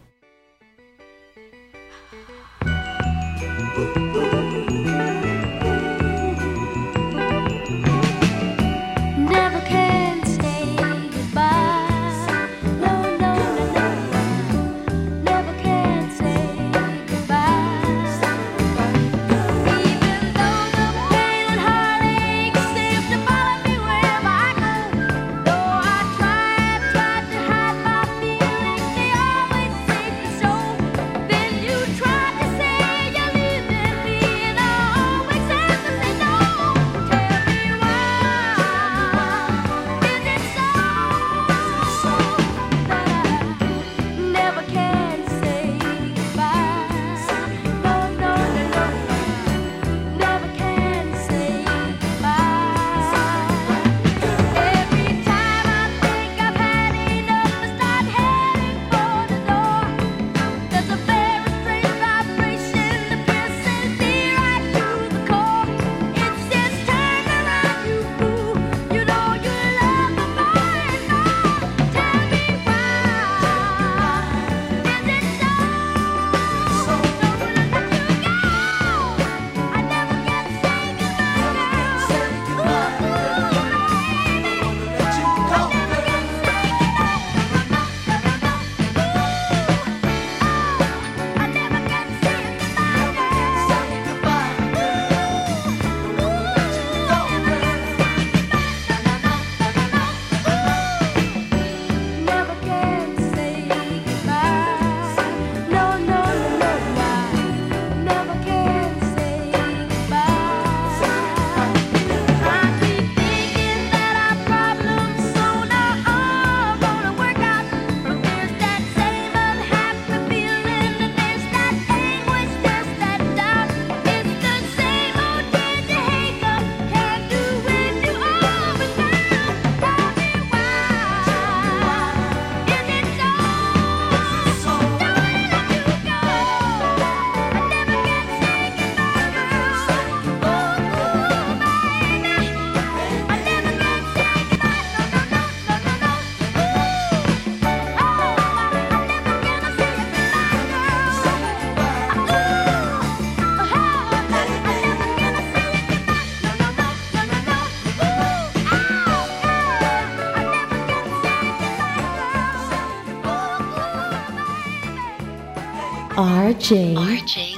RJ100.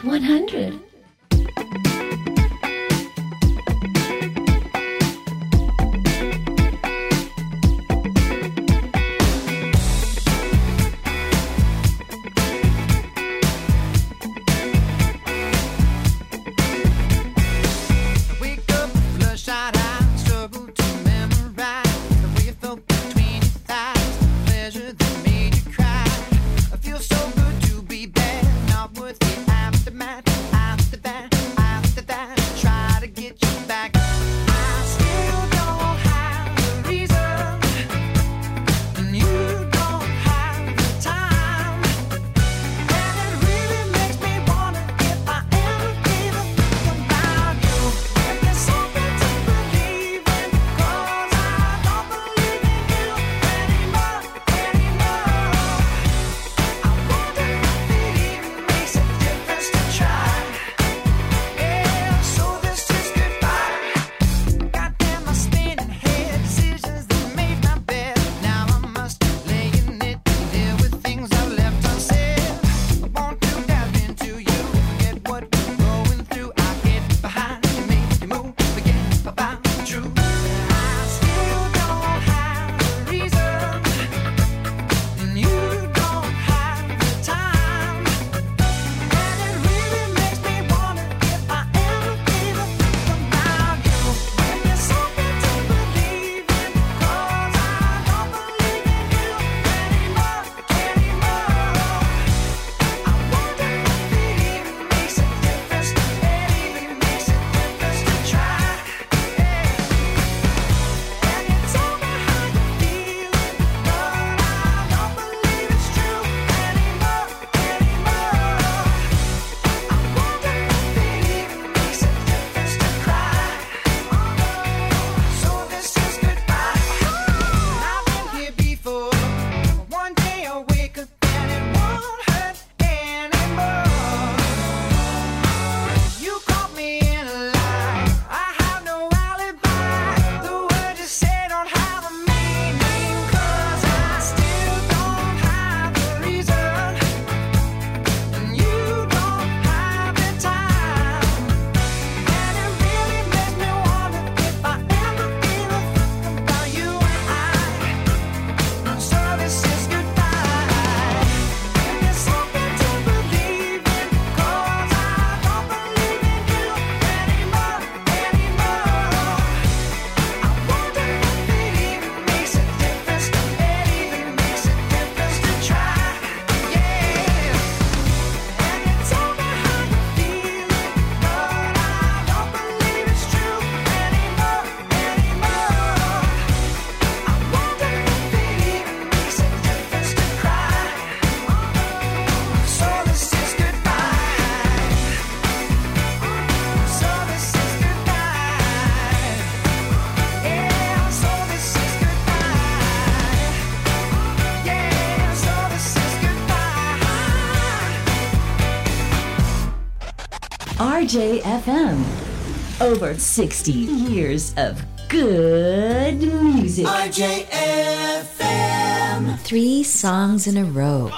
RJ RJFM. Over 60 years of good music. RJFM. Three songs in a row.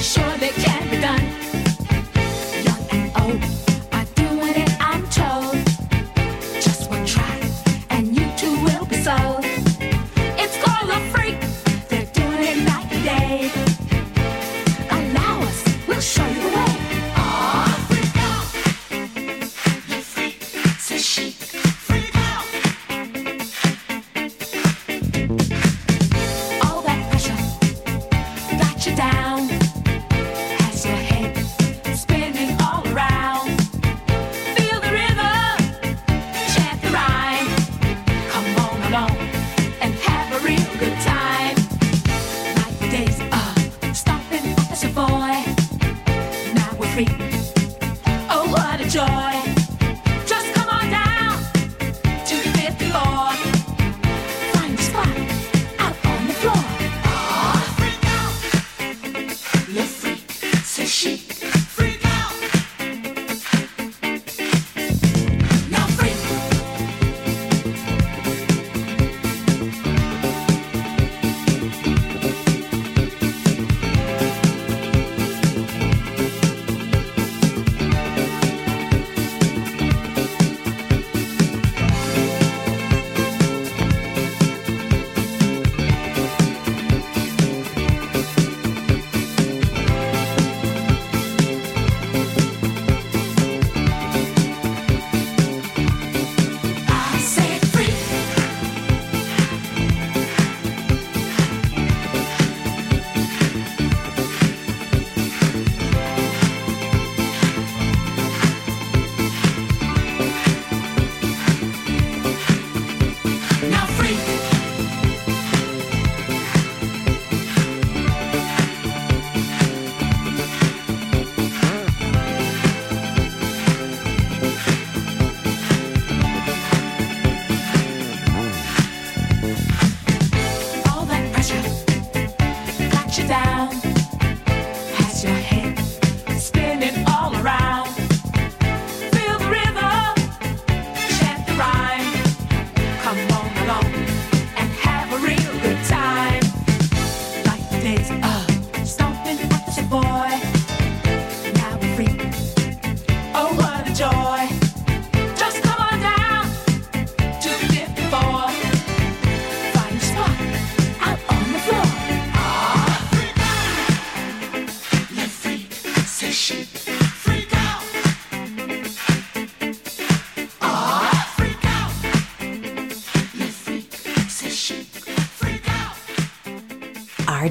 Sade.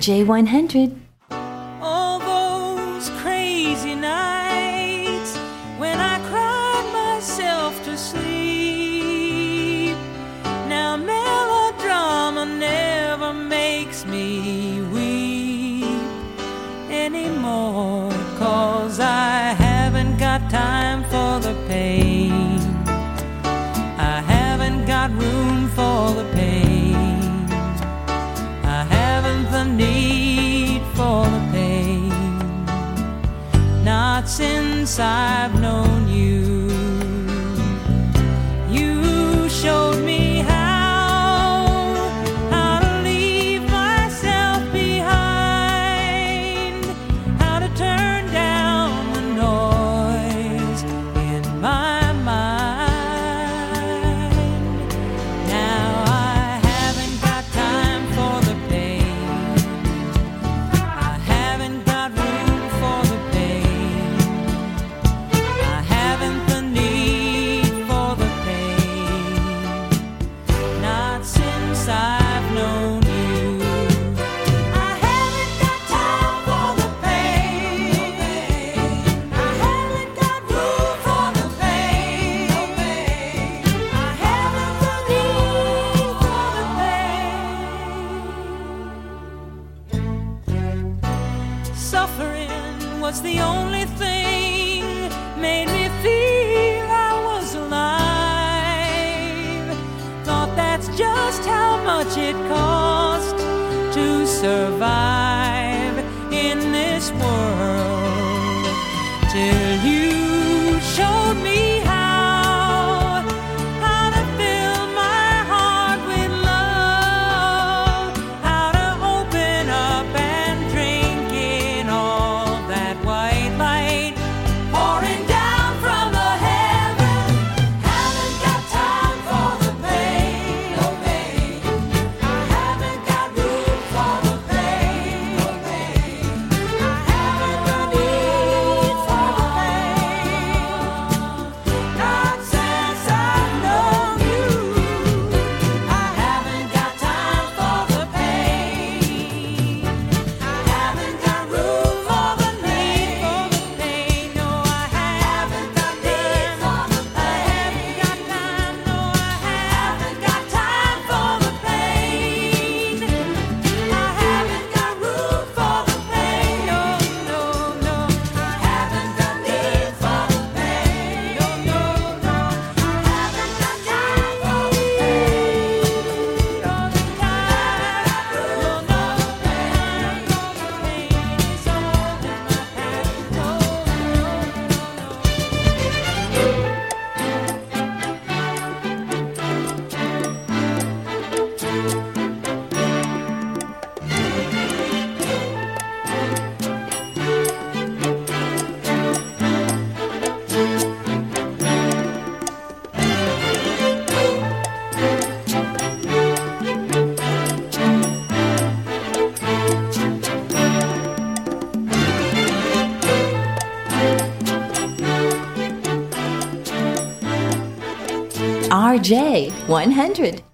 RJ100. J one hundred.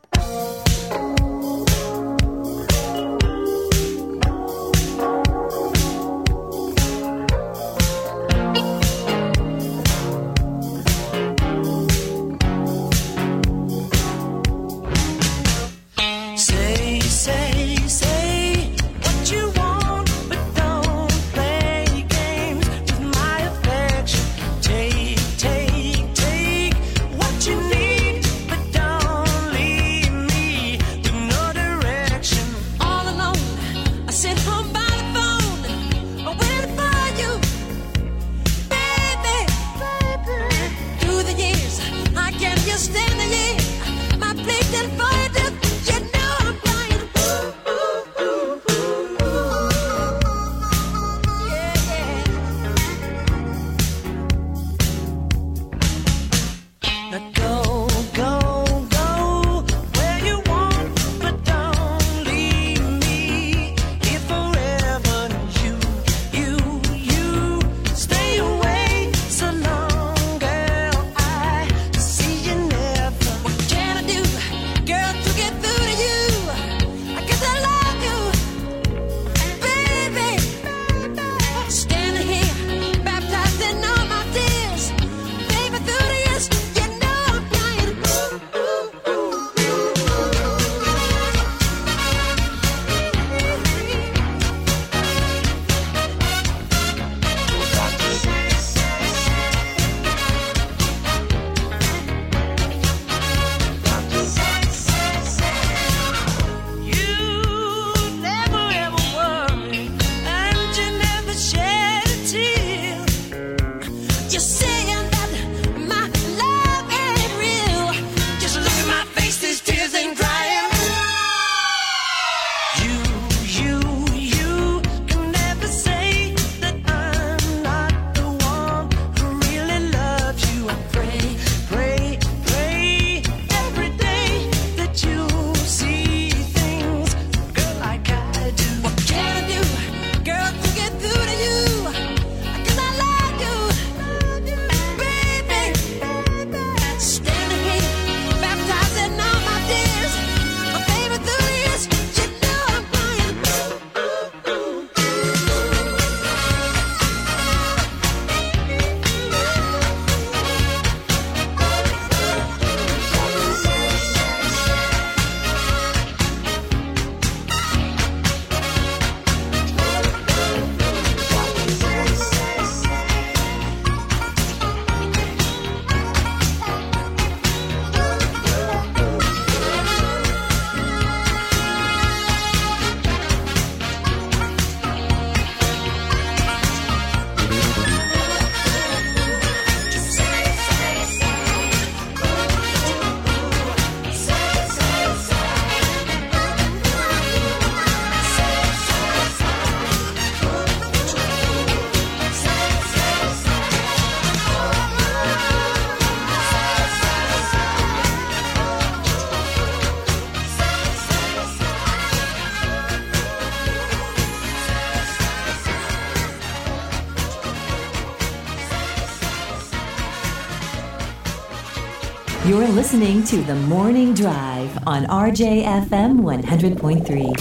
listening to The Morning Drive on RJFM 100.3.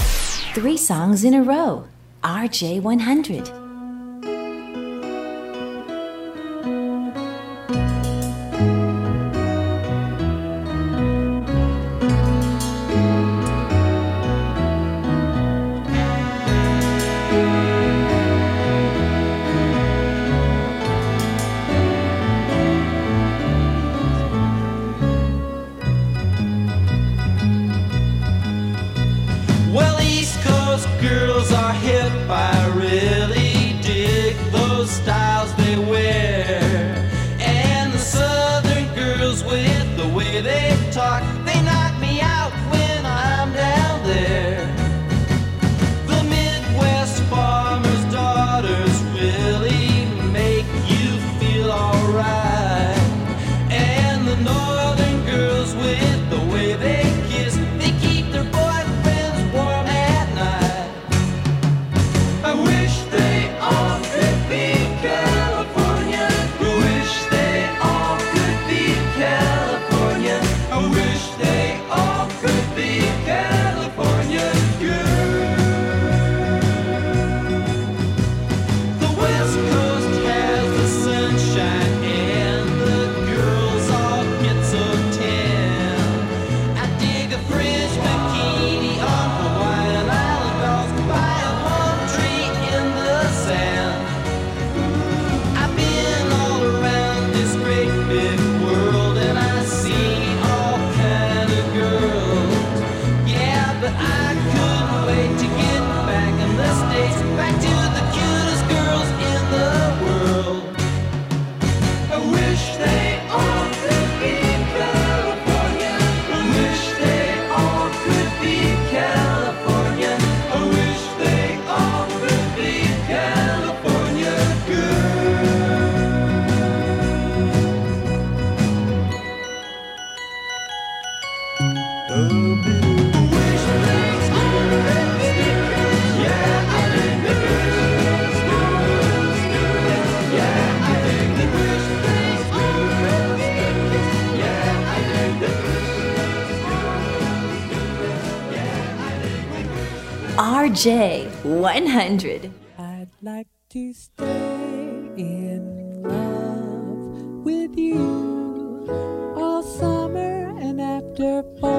Three songs in a row, RJ100. J100. I'd like to stay in love with you all summer and after fall.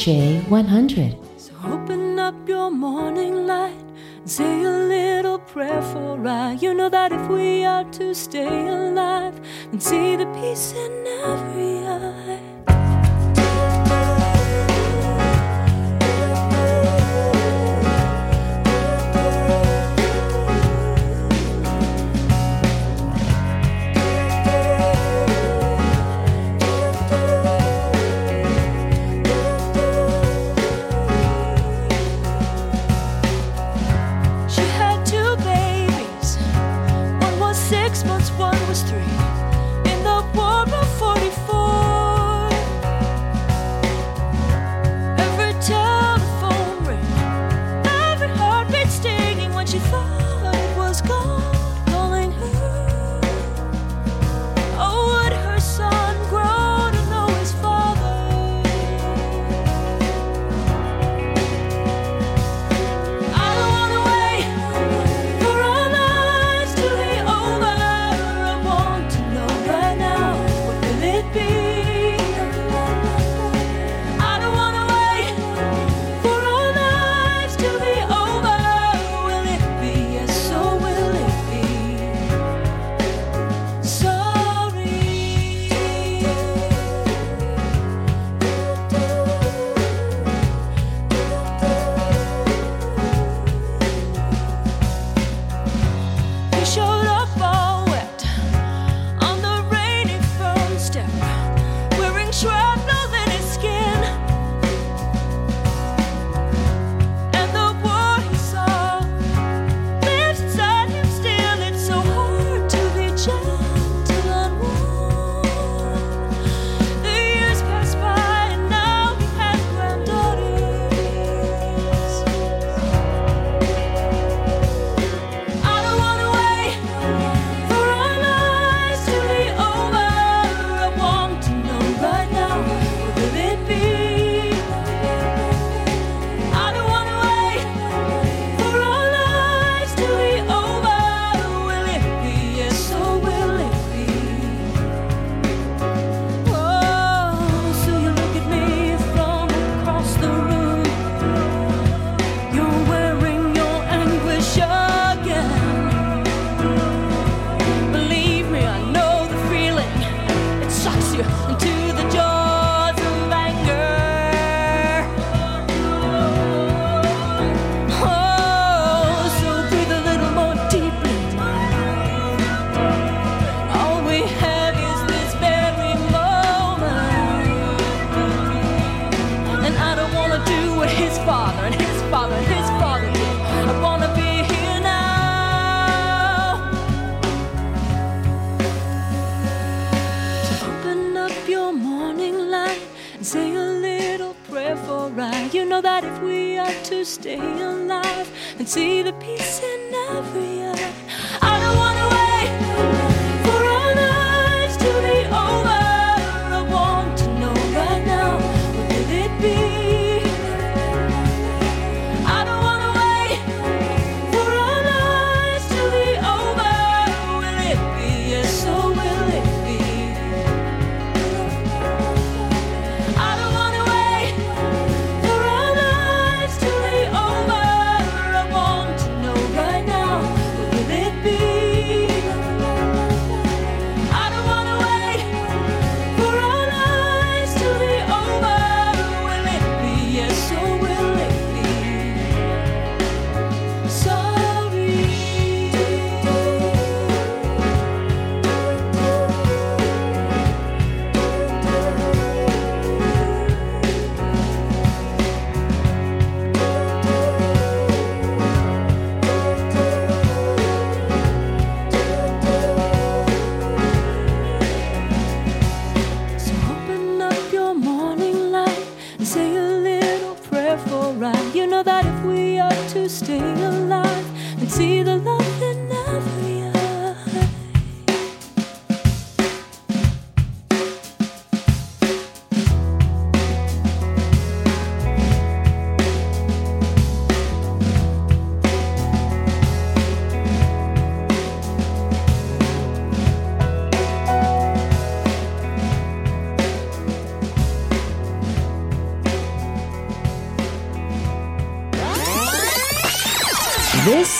RJ100. So open up your morning light and say a little prayer for I. You know that if we are to stay alive and see the peace in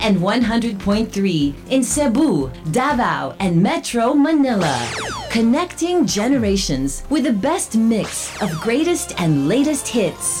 and 100.3 in Cebu, Davao, and Metro Manila. Connecting generations with the best mix of greatest and latest hits.